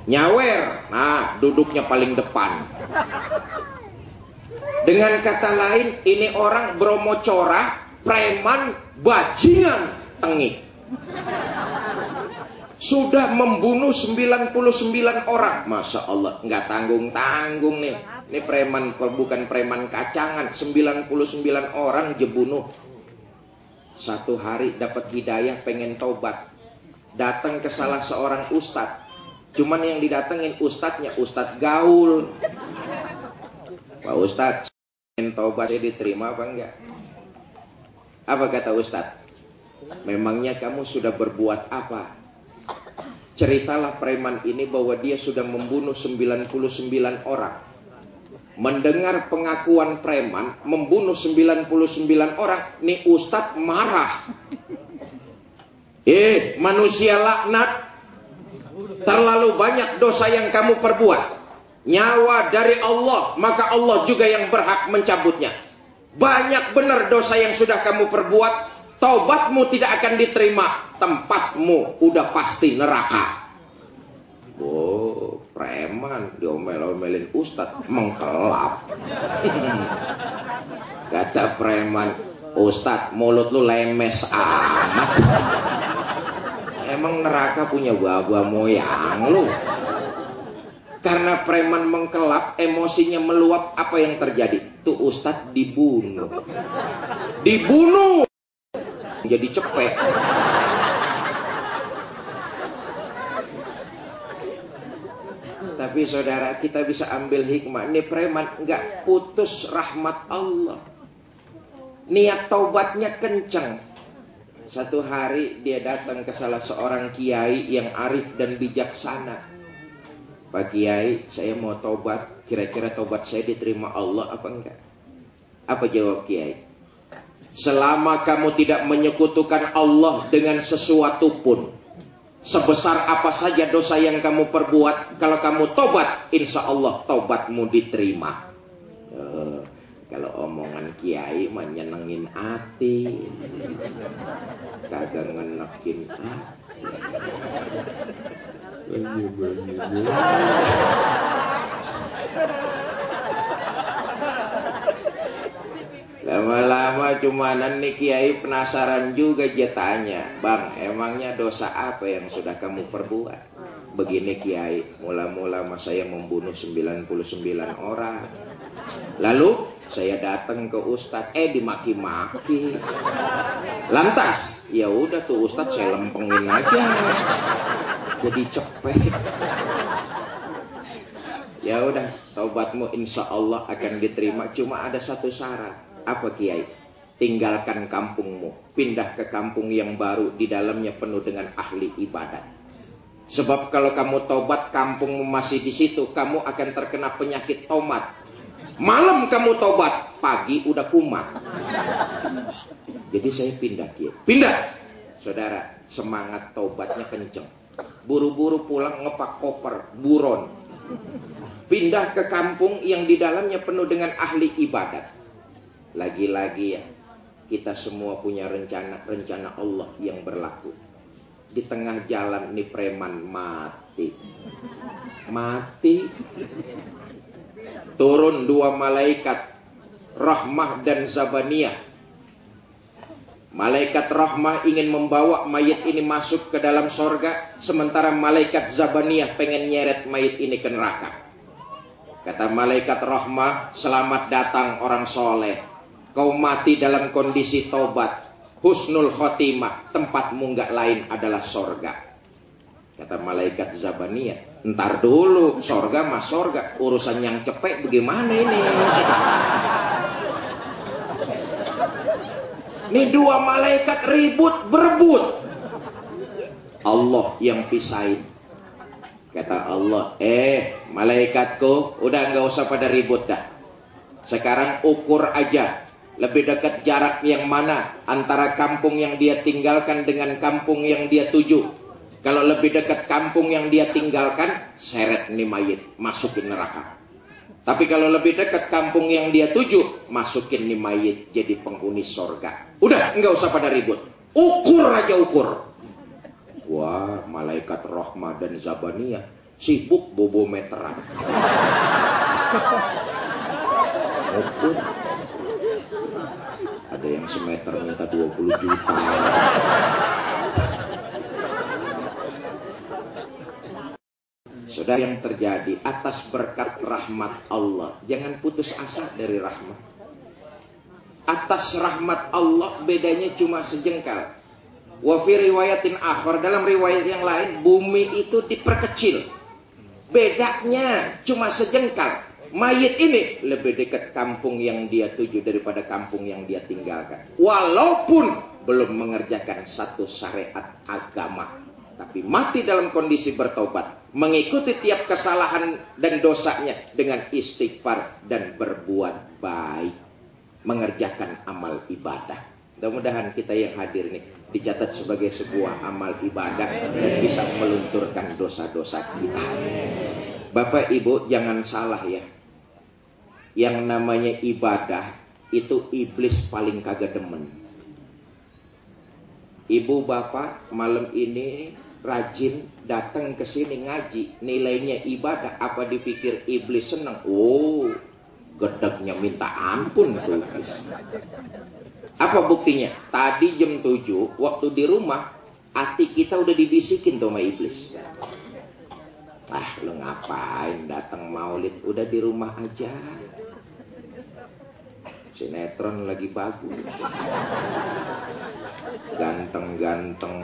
Nyawer, nah duduknya paling depan. Dengan kata lain, ini orang bromo corah, preman, bajingan, tengik. Sudah membunuh 99 orang. Masya Allah, nggak tanggung-tanggung nih. Ini preman, bukan preman kacangan. 99 orang jebunuh. Satu hari dapat hidayah pengen tobat. Datang ke salah seorang ustadz. Cuman yang didatengin ustadznya ustadz gaul. Pak Ustadz, pengen tobat diterima apa enggak? Apa kata Ustadz? Memangnya kamu sudah berbuat apa? Ceritalah preman ini bahwa dia sudah membunuh 99 orang. Mendengar pengakuan preman membunuh 99 orang, nih Ustadz marah. Eh, manusia laknat. Terlalu banyak dosa yang kamu perbuat nyawa dari Allah, maka Allah juga yang berhak mencabutnya. Banyak benar dosa yang sudah kamu perbuat, taubatmu tidak akan diterima, tempatmu udah pasti neraka. Oh, preman diomel-omelin ustad mengkelap. Kata preman, ustad mulut lu lemes amat. Emang neraka punya buah-buah moyang lu? Karena preman mengkelap, emosinya meluap, apa yang terjadi? Tuh ustadz dibunuh. Dibunuh. Jadi cepet. Tapi saudara kita bisa ambil hikmah. Ini preman nggak putus rahmat Allah. Niat taubatnya kenceng. Satu hari dia datang ke salah seorang kiai yang arif dan bijaksana. Pak Kiai, saya mau taubat. Kira-kira taubat saya diterima Allah apa enggak? Apa jawab Kiai? Selama kamu tidak menyekutukan Allah dengan sesuatu pun, sebesar apa saja dosa yang kamu perbuat, kalau kamu tobat, insya Allah tobatmu diterima. Uh, kalau omongan kiai menyenengin hati, kagak ngenekin hati. Lama-lama cumanan nih Kiai penasaran juga dia tanya Bang emangnya dosa apa yang sudah kamu perbuat? Begini Kiai Mula-mula masa yang membunuh 99 orang. Lalu saya datang ke Ustadz Eh dimaki-maki. Lantas ya udah tuh Ustadz saya lempengin aja. Jadi cepet. Ya udah, taubatmu insya Allah akan diterima. Cuma ada satu syarat apa Kiai? Tinggalkan kampungmu, pindah ke kampung yang baru, di dalamnya penuh dengan ahli ibadat. Sebab kalau kamu tobat, kampungmu masih di situ, kamu akan terkena penyakit tomat. Malam kamu tobat, pagi udah kumat. Jadi saya pindah Kiai. Pindah. Saudara, semangat tobatnya kenceng. Buru-buru pulang ngepak koper, buron. Pindah ke kampung yang di dalamnya penuh dengan ahli ibadat. Lagi-lagi ya, kita semua punya rencana-rencana Allah yang berlaku. Di tengah jalan nih preman mati. Mati. Turun dua malaikat, Rahmah dan Zabaniyah. Malaikat Rahmah ingin membawa mayat ini masuk ke dalam sorga, sementara malaikat Zabaniyah pengen nyeret mayat ini ke neraka. Kata malaikat Rahmah, selamat datang orang soleh kau mati dalam kondisi tobat, husnul khotimah, tempatmu nggak lain adalah sorga. Kata malaikat Zabaniyah, ntar dulu, sorga mas sorga, urusan yang cepet bagaimana ini? Ini dua malaikat ribut berebut. Allah yang pisahin. Kata Allah, eh malaikatku, udah nggak usah pada ribut dah. Sekarang ukur aja lebih dekat jarak yang mana antara kampung yang dia tinggalkan dengan kampung yang dia tuju. Kalau lebih dekat kampung yang dia tinggalkan, seret nih mayit, masukin neraka. Tapi kalau lebih dekat kampung yang dia tuju, masukin nih mayit jadi penghuni sorga. Udah, nggak usah pada ribut. Ukur aja ukur. Wah, malaikat rahmah dan zabaniyah sibuk bobo meteran. Ukur ada yang semeter minta 20 juta. Sudah yang terjadi atas berkat rahmat Allah. Jangan putus asa dari rahmat. Atas rahmat Allah bedanya cuma sejengkal. Wafi riwayatin akhir Dalam riwayat yang lain Bumi itu diperkecil. Bedanya cuma sejengkal mayit ini lebih dekat kampung yang dia tuju daripada kampung yang dia tinggalkan. Walaupun belum mengerjakan satu syariat agama. Tapi mati dalam kondisi bertobat. Mengikuti tiap kesalahan dan dosanya dengan istighfar dan berbuat baik. Mengerjakan amal ibadah. Mudah-mudahan kita yang hadir ini dicatat sebagai sebuah amal ibadah dan bisa melunturkan dosa-dosa kita. Bapak Ibu jangan salah ya yang namanya ibadah itu iblis paling kagak demen. Ibu bapak malam ini rajin datang ke sini ngaji, nilainya ibadah. Apa dipikir iblis senang? Oh, gedeknya minta ampun tuh. Apa buktinya? Tadi jam 7 waktu di rumah hati kita udah dibisikin tuh sama iblis. Ah, lu ngapain datang maulid? Udah di rumah aja sinetron lagi bagus ganteng-ganteng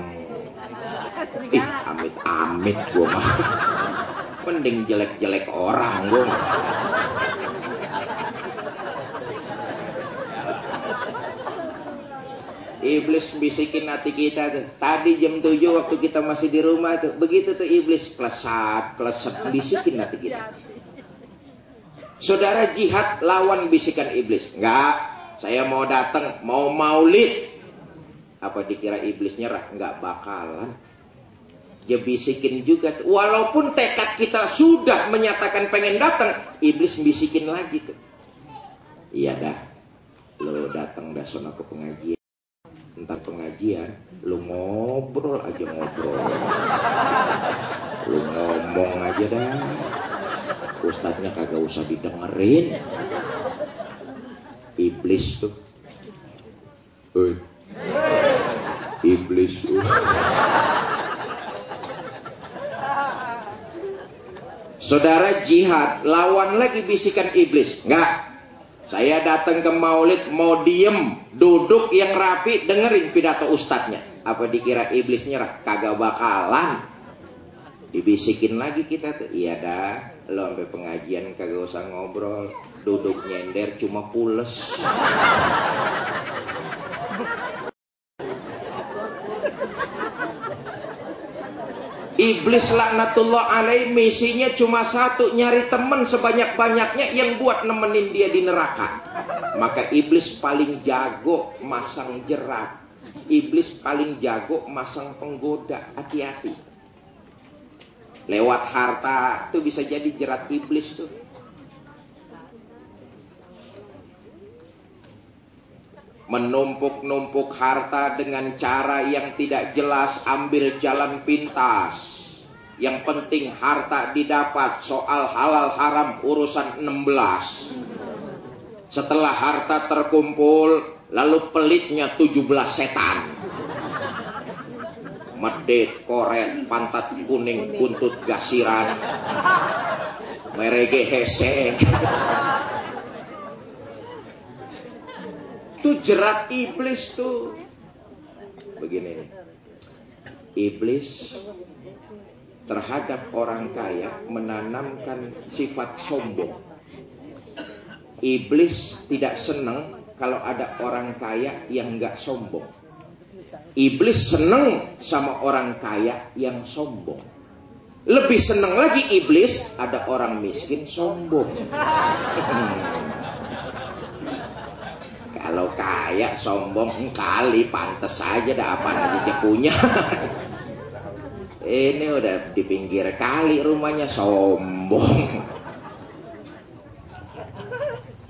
ih amit-amit gua mah Mending jelek-jelek orang gue. Iblis bisikin hati kita tuh. Tadi jam 7 waktu kita masih di rumah tuh. Begitu tuh iblis klesat, klesat bisikin hati kita. Saudara jihad lawan bisikan iblis. Enggak, saya mau datang, mau maulid. Apa dikira iblis nyerah? Enggak bakalan. Dia bisikin juga. Walaupun tekad kita sudah menyatakan pengen datang, iblis bisikin lagi tuh. Iya dah, lo datang dah sono ke pengajian ntar pengajian lu ngobrol aja ngobrol lu ngomong aja dah ustadznya kagak usah didengerin iblis tuh Hei. iblis tuh Saudara jihad, lawan lagi bisikan iblis. Enggak, saya datang ke maulid mau diem, duduk yang rapi, dengerin pidato ustadznya. Apa dikira iblis nyerah? Kagak bakalan. Dibisikin lagi kita tuh, iya dah, lo sampai pengajian kagak usah ngobrol, duduk nyender cuma pules. Iblis laknatullah alaih misinya cuma satu nyari teman sebanyak-banyaknya yang buat nemenin dia di neraka. Maka iblis paling jago masang jerat. Iblis paling jago masang penggoda. Hati-hati. Lewat harta itu bisa jadi jerat iblis tuh. menumpuk-numpuk harta dengan cara yang tidak jelas ambil jalan pintas. Yang penting harta didapat soal halal haram urusan 16 setelah harta terkumpul lalu pelitnya 17 setan medit, koret, pantat kuning, buntut gasiran. Merege heseng. Itu jerat iblis tuh. Begini nih. Iblis terhadap orang kaya menanamkan sifat sombong. Iblis tidak senang kalau ada orang kaya yang nggak sombong iblis senang sama orang kaya yang sombong lebih senang lagi iblis ada orang miskin sombong Kalau kaya sombong kali pantas saja dah apa nanti dia punya. Ini udah di pinggir kali rumahnya sombong.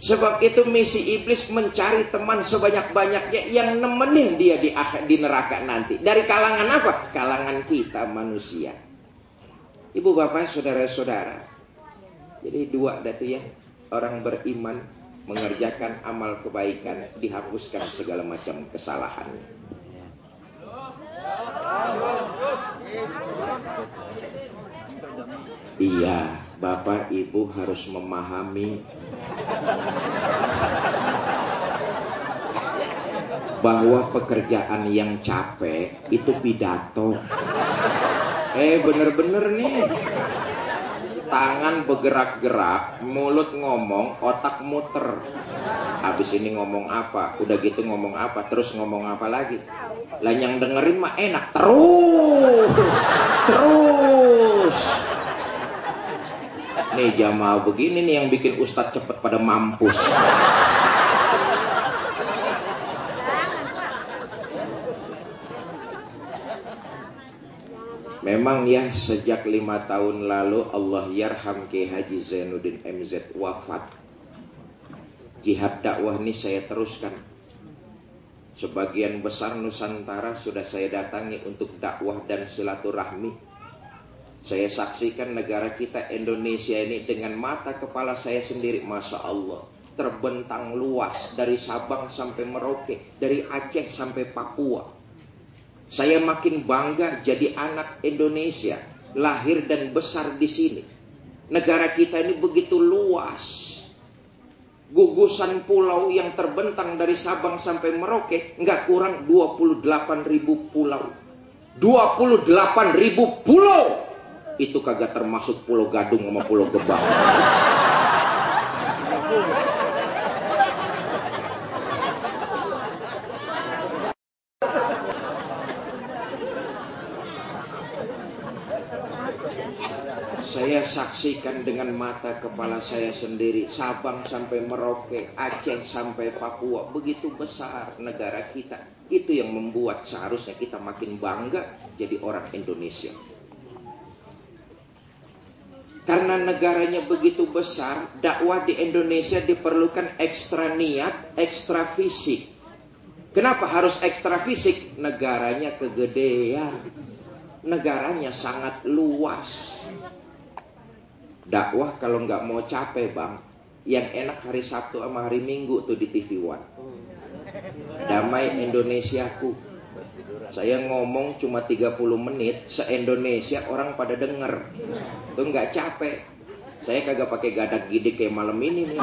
Sebab itu misi iblis mencari teman sebanyak-banyaknya yang nemenin dia di, di neraka nanti. Dari kalangan apa? Kalangan kita manusia. Ibu bapak saudara-saudara. Jadi dua datu ya. Orang beriman mengerjakan amal kebaikan dihapuskan segala macam kesalahan. Iya, Bapak Ibu harus memahami bahwa pekerjaan yang capek itu pidato. Eh bener-bener nih tangan bergerak-gerak, mulut ngomong, otak muter. Habis ini ngomong apa, udah gitu ngomong apa, terus ngomong apa lagi. Lah yang dengerin mah enak, terus, terus. Nih jamaah begini nih yang bikin ustadz cepet pada mampus. Memang ya sejak lima tahun lalu Allah yarham ke Haji Zainuddin MZ wafat. Jihad dakwah ini saya teruskan. Sebagian besar Nusantara sudah saya datangi untuk dakwah dan silaturahmi. Saya saksikan negara kita Indonesia ini dengan mata kepala saya sendiri, masya Allah terbentang luas dari Sabang sampai Merauke, dari Aceh sampai Papua saya makin bangga jadi anak Indonesia, lahir dan besar di sini. Negara kita ini begitu luas. Gugusan pulau yang terbentang dari Sabang sampai Merauke nggak kurang 28 ribu pulau. 28 ribu pulau. Itu kagak termasuk Pulau Gadung sama Pulau Gebang. Saya saksikan dengan mata kepala saya sendiri Sabang sampai Merauke, Aceh sampai Papua. Begitu besar negara kita. Itu yang membuat seharusnya kita makin bangga jadi orang Indonesia Karena negaranya begitu besar Dakwah di Indonesia diperlukan ekstra niat, ekstra fisik. Kenapa harus ekstra fisik? Negaranya kegedean. Negaranya sangat luas. Dakwah kalau nggak mau capek bang. Yang enak hari Sabtu sama hari Minggu tuh di TV One. Damai Indonesiaku saya ngomong cuma 30 menit se-Indonesia orang pada denger. Tuh nggak capek. Saya kagak pakai gadak gede kayak malam ini nih.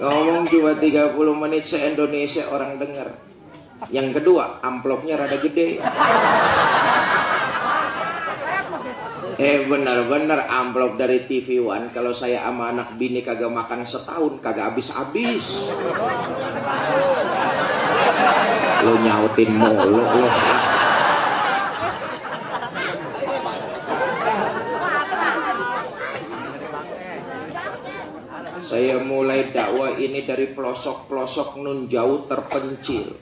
Ngomong cuma 30 menit se-Indonesia orang denger. Yang kedua, amplopnya rada gede. Eh benar-benar amplop dari TV One kalau saya sama anak bini kagak makan setahun kagak habis-habis. Lo nyautin mulu lo. Saya mulai dakwah ini dari pelosok-pelosok nun jauh terpencil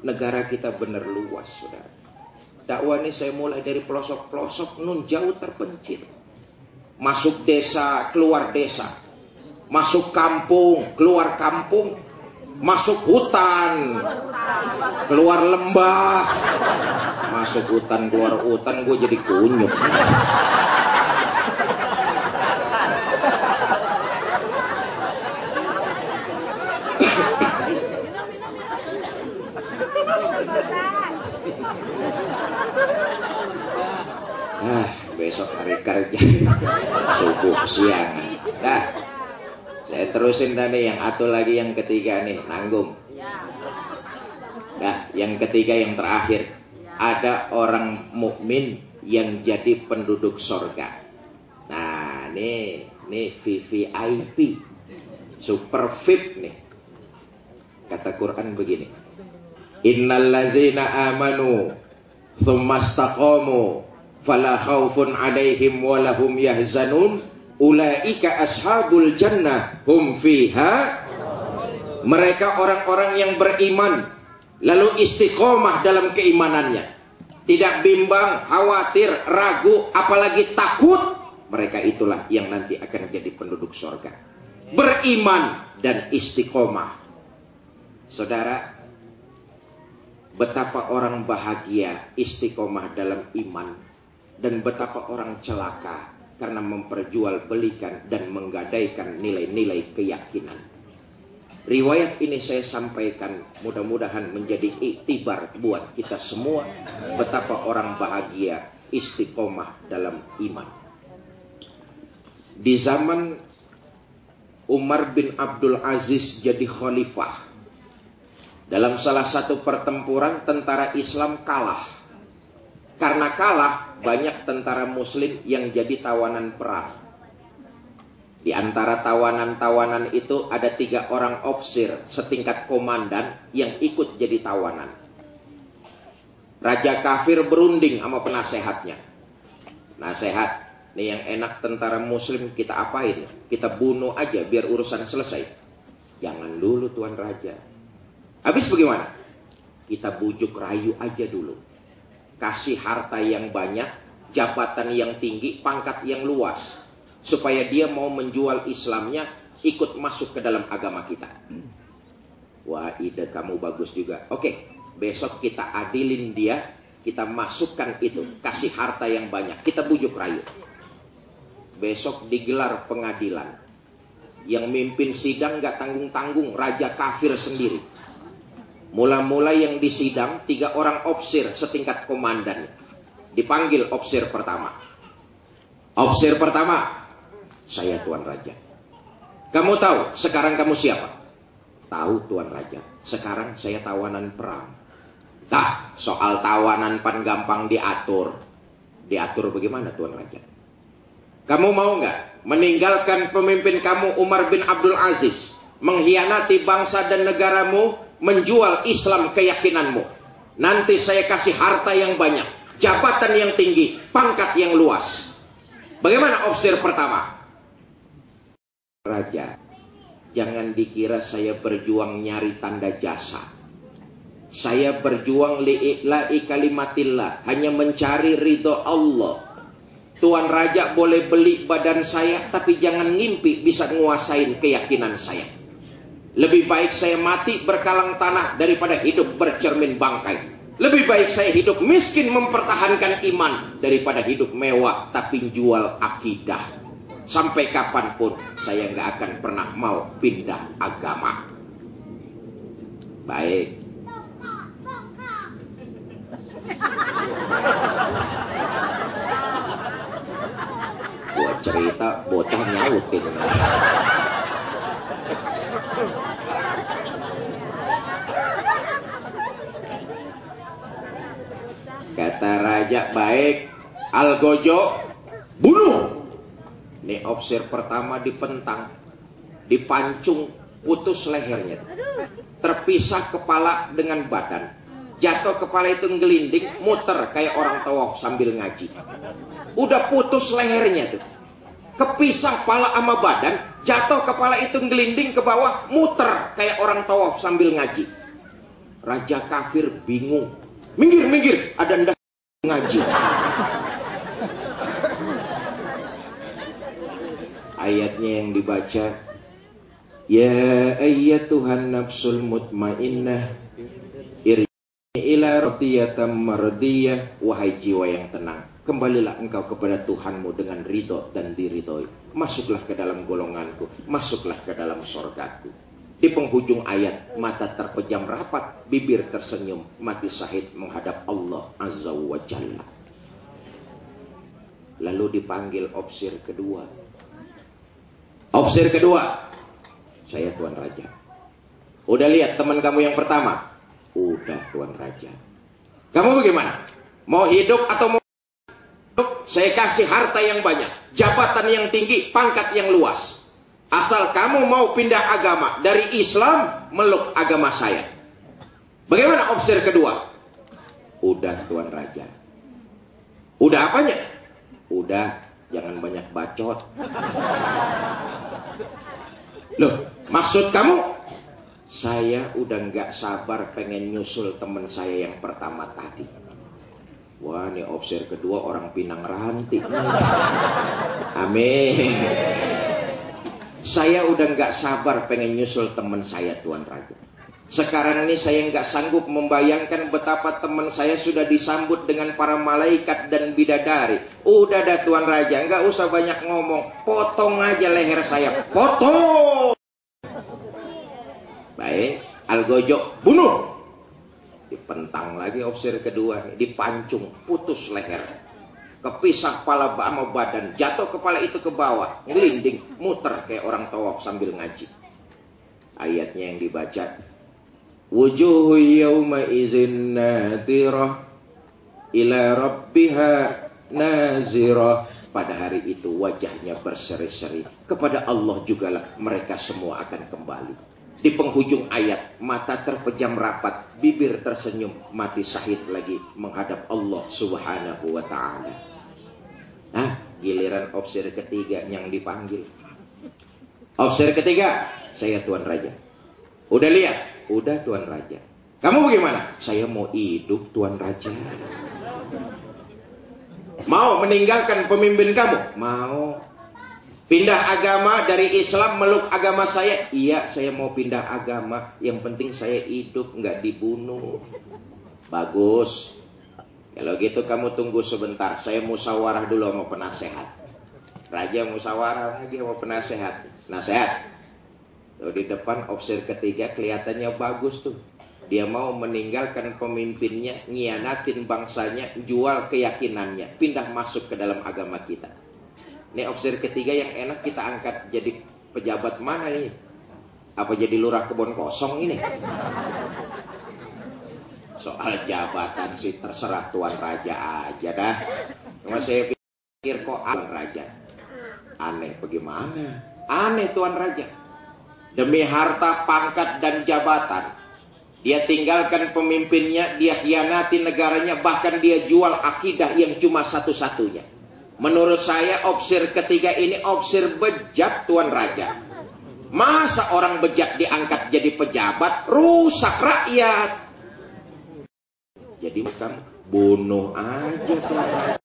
negara kita benar luas, saudara. Dakwah ini saya mulai dari pelosok-pelosok nun jauh terpencil. Masuk desa, keluar desa. Masuk kampung, keluar kampung. Masuk hutan, keluar lembah. Masuk hutan, keluar hutan, gue jadi kunyuk. Ah, besok hari kerja. Subuh siang. Dah. Saya terusin tadi yang satu lagi yang ketiga nih, nanggung. Nah, yang ketiga yang terakhir. Ada orang mukmin yang jadi penduduk sorga. Nah, nih, nih VVIP. Super VIP nih. Kata Quran begini. Innallazina amanu thumma istaqamu fala khaufun alaihim walahum yahzanun. Ulaika ashabul jannah hum fiha. Mereka orang-orang yang beriman lalu istiqomah dalam keimanannya. Tidak bimbang, khawatir, ragu, apalagi takut. Mereka itulah yang nanti akan jadi penduduk surga beriman dan istiqomah. Saudara betapa orang bahagia istiqomah dalam iman dan betapa orang celaka karena memperjualbelikan dan menggadaikan nilai-nilai keyakinan. Riwayat ini saya sampaikan mudah-mudahan menjadi iktibar buat kita semua betapa orang bahagia istiqomah dalam iman. Di zaman Umar bin Abdul Aziz jadi khalifah. Dalam salah satu pertempuran tentara Islam kalah. Karena kalah banyak tentara muslim yang jadi tawanan perang. Di antara tawanan-tawanan itu ada tiga orang ofisir setingkat komandan yang ikut jadi tawanan. Raja kafir berunding sama penasehatnya. Nasehat, nih yang enak tentara muslim kita apain? Kita bunuh aja biar urusan selesai. Jangan dulu Tuan Raja. Habis bagaimana? Kita bujuk rayu aja dulu kasih harta yang banyak, jabatan yang tinggi, pangkat yang luas, supaya dia mau menjual Islamnya ikut masuk ke dalam agama kita. Wah, ide kamu bagus juga. Oke, besok kita adilin dia, kita masukkan itu, kasih harta yang banyak, kita bujuk rayu. Besok digelar pengadilan. Yang mimpin sidang gak tanggung-tanggung, raja kafir sendiri Mula-mula yang disidang tiga orang opsir setingkat komandan. Dipanggil opsir pertama. Opsir pertama, saya Tuan Raja. Kamu tahu sekarang kamu siapa? Tahu Tuan Raja, sekarang saya tawanan perang. Tah, soal tawanan pan gampang diatur. Diatur bagaimana Tuan Raja? Kamu mau nggak meninggalkan pemimpin kamu Umar bin Abdul Aziz, mengkhianati bangsa dan negaramu, menjual Islam keyakinanmu. Nanti saya kasih harta yang banyak, jabatan yang tinggi, pangkat yang luas. Bagaimana opsi pertama? Raja, jangan dikira saya berjuang nyari tanda jasa. Saya berjuang li'i'la'i kalimatillah, hanya mencari ridho Allah. Tuan Raja boleh beli badan saya, tapi jangan ngimpi bisa nguasain keyakinan saya. Lebih baik saya mati berkalang tanah daripada hidup bercermin bangkai. Lebih baik saya hidup miskin mempertahankan iman daripada hidup mewah tapi jual akidah. Sampai kapan pun saya nggak akan pernah mau pindah agama. Baik. Buat cerita bocah nyautin. Kata raja baik, Algojo bunuh. Ini opsir pertama dipentang, dipancung, putus lehernya. Terpisah kepala dengan badan. Jatuh kepala itu ngelinding, muter kayak orang tawaf sambil ngaji. Udah putus lehernya tuh. Kepisah kepala sama badan, jatuh kepala itu ngelinding ke bawah, muter kayak orang tawaf sambil ngaji. Raja kafir bingung. Minggir, minggir, ada ndak ngaji. Ayatnya yang dibaca, Ya ayyatuhan nafsul mutmainnah ila radiyatam mardiyah. Wahai jiwa yang tenang kembalilah engkau kepada Tuhanmu dengan ridho dan diridhoi. Masuklah ke dalam golonganku masuklah ke dalam sorgaku di penghujung ayat mata terpejam rapat bibir tersenyum mati sahid menghadap Allah azza wa jalla lalu dipanggil opsir kedua opsir kedua saya tuan raja udah lihat teman kamu yang pertama Udah Tuan Raja. Kamu bagaimana? Mau hidup atau mau hidup? Saya kasih harta yang banyak, jabatan yang tinggi, pangkat yang luas. Asal kamu mau pindah agama dari Islam meluk agama saya. Bagaimana opsi kedua? Udah Tuan Raja. Udah apanya? Udah, jangan banyak bacot. Loh, maksud kamu saya udah nggak sabar pengen nyusul teman saya yang pertama tadi. Wah, ini opsir kedua orang Pinang Ranti. Amin. Saya udah nggak sabar pengen nyusul teman saya Tuan Raja. Sekarang ini saya nggak sanggup membayangkan betapa teman saya sudah disambut dengan para malaikat dan bidadari. Udah dah Tuan Raja, nggak usah banyak ngomong. Potong aja leher saya. Potong. Baik, Algojo bunuh. Dipentang lagi opsir kedua, dipancung, putus leher. Kepisah kepala sama badan, jatuh kepala itu ke bawah, ngelinding, muter kayak orang tawaf sambil ngaji. Ayatnya yang dibaca, Wujuhu yawma izin nadirah ila rabbiha nazirah. Pada hari itu wajahnya berseri-seri. Kepada Allah jugalah mereka semua akan kembali di penghujung ayat, mata terpejam rapat, bibir tersenyum, mati syahid lagi menghadap Allah Subhanahu wa taala. Nah, giliran opsir ketiga yang dipanggil. Opsir ketiga, saya Tuan Raja. Udah lihat? Udah Tuan Raja. Kamu bagaimana? Saya mau hidup Tuan Raja. Mau meninggalkan pemimpin kamu? Mau. Pindah agama dari Islam meluk agama saya. Iya, saya mau pindah agama. Yang penting saya hidup, nggak dibunuh. Bagus. Kalau gitu kamu tunggu sebentar. Saya musyawarah dulu mau penasehat. Raja musyawarah lagi mau penasehat. Nasehat. Tuh, di depan opsi ketiga kelihatannya bagus tuh. Dia mau meninggalkan pemimpinnya, ngianatin bangsanya, jual keyakinannya, pindah masuk ke dalam agama kita. Ini opsi ketiga yang enak kita angkat jadi pejabat mana nih? Apa jadi lurah kebun kosong ini? Soal jabatan sih terserah Tuan Raja aja dah. Cuma saya pikir kok Tuan Raja. Aneh bagaimana? Aneh Tuan Raja. Demi harta, pangkat, dan jabatan. Dia tinggalkan pemimpinnya, dia hianati negaranya, bahkan dia jual akidah yang cuma satu-satunya. Menurut saya opsir ketiga ini opsir bejat Tuan Raja. Masa orang bejat diangkat jadi pejabat, rusak rakyat. Jadi bukan bunuh aja Tuan Raja.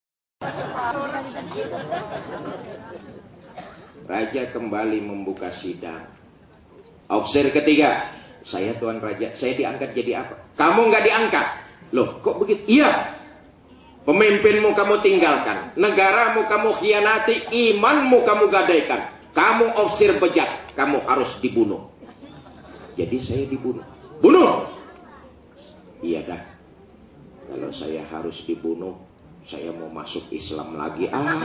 Raja kembali membuka sidang. Opsir ketiga, saya Tuan Raja, saya diangkat jadi apa? Kamu nggak diangkat. Loh, kok begitu? Iya, Pemimpinmu kamu tinggalkan, negaramu kamu khianati, imanmu kamu gadaikan. Kamu ofsir bejat, kamu harus dibunuh. Jadi saya dibunuh. Bunuh! Iya dah. Kalau saya harus dibunuh, saya mau masuk Islam lagi. Ah.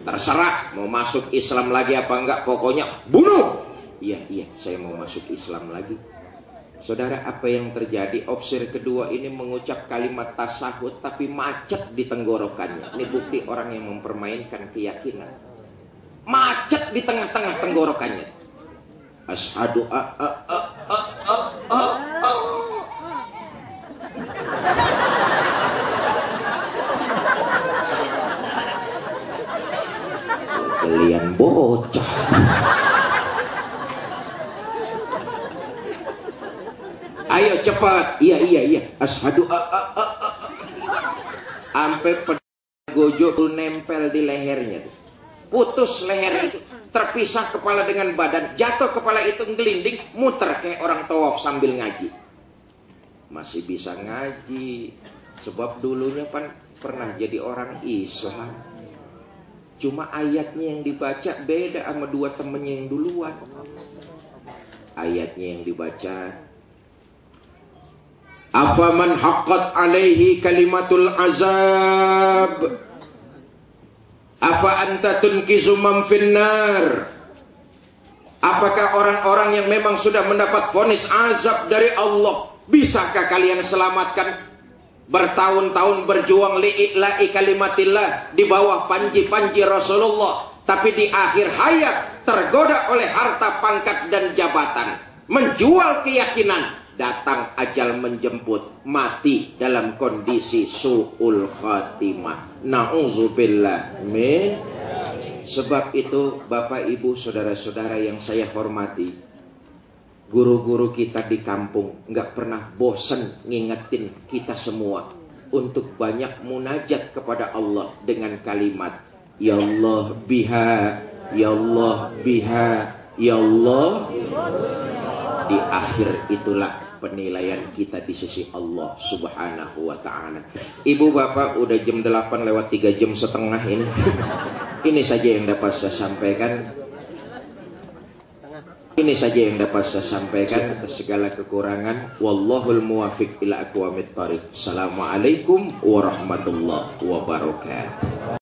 Terserah mau masuk Islam lagi apa enggak, pokoknya bunuh. Iya, iya, saya mau masuk Islam lagi. Saudara, apa yang terjadi? Opsir kedua ini mengucap kalimat tasahud tapi macet di tenggorokannya. Ini bukti orang yang mempermainkan keyakinan. Macet di tengah-tengah tenggorokannya. Ashadu a a a a a a a. Kalian bocah. Cepat. Iya iya iya. Ashadu a a a. Sampai gojo nempel di lehernya tuh. Putus leher itu. Terpisah kepala dengan badan. Jatuh kepala itu ngelinding. Muter kayak orang tawaf sambil ngaji. Masih bisa ngaji. Sebab dulunya kan pernah jadi orang Islam. Cuma ayatnya yang dibaca beda sama dua temennya yang duluan. Ayatnya yang dibaca Afaman haqqat alaihi kalimatul azab? Afa anta tunkizu man finnar? Apakah orang-orang yang memang sudah mendapat vonis azab dari Allah Bisakah kalian selamatkan? Bertahun-tahun berjuang li'i'la'i kalimatillah Di bawah panji-panji Rasulullah Tapi di akhir hayat tergoda oleh harta pangkat dan jabatan. Menjual keyakinan datang ajal menjemput mati dalam kondisi su'ul khatimah. Na'udzubillah. Min sebab itu Bapak Ibu saudara-saudara yang saya hormati guru-guru kita di kampung nggak pernah bosan ngingetin kita semua untuk banyak munajat kepada Allah dengan kalimat Ya Allah biha Ya Allah biha Ya Allah. Di akhir itulah penilaian kita di sisi Allah Subhanahu wa taala. Ibu Bapak udah jam 8 lewat 3 jam setengah ini. ini saja yang dapat saya sampaikan. Ini saja yang dapat saya sampaikan atas segala kekurangan. Wallahul muwafiq ila aqwamit thariq. Assalamualaikum warahmatullahi wabarakatuh.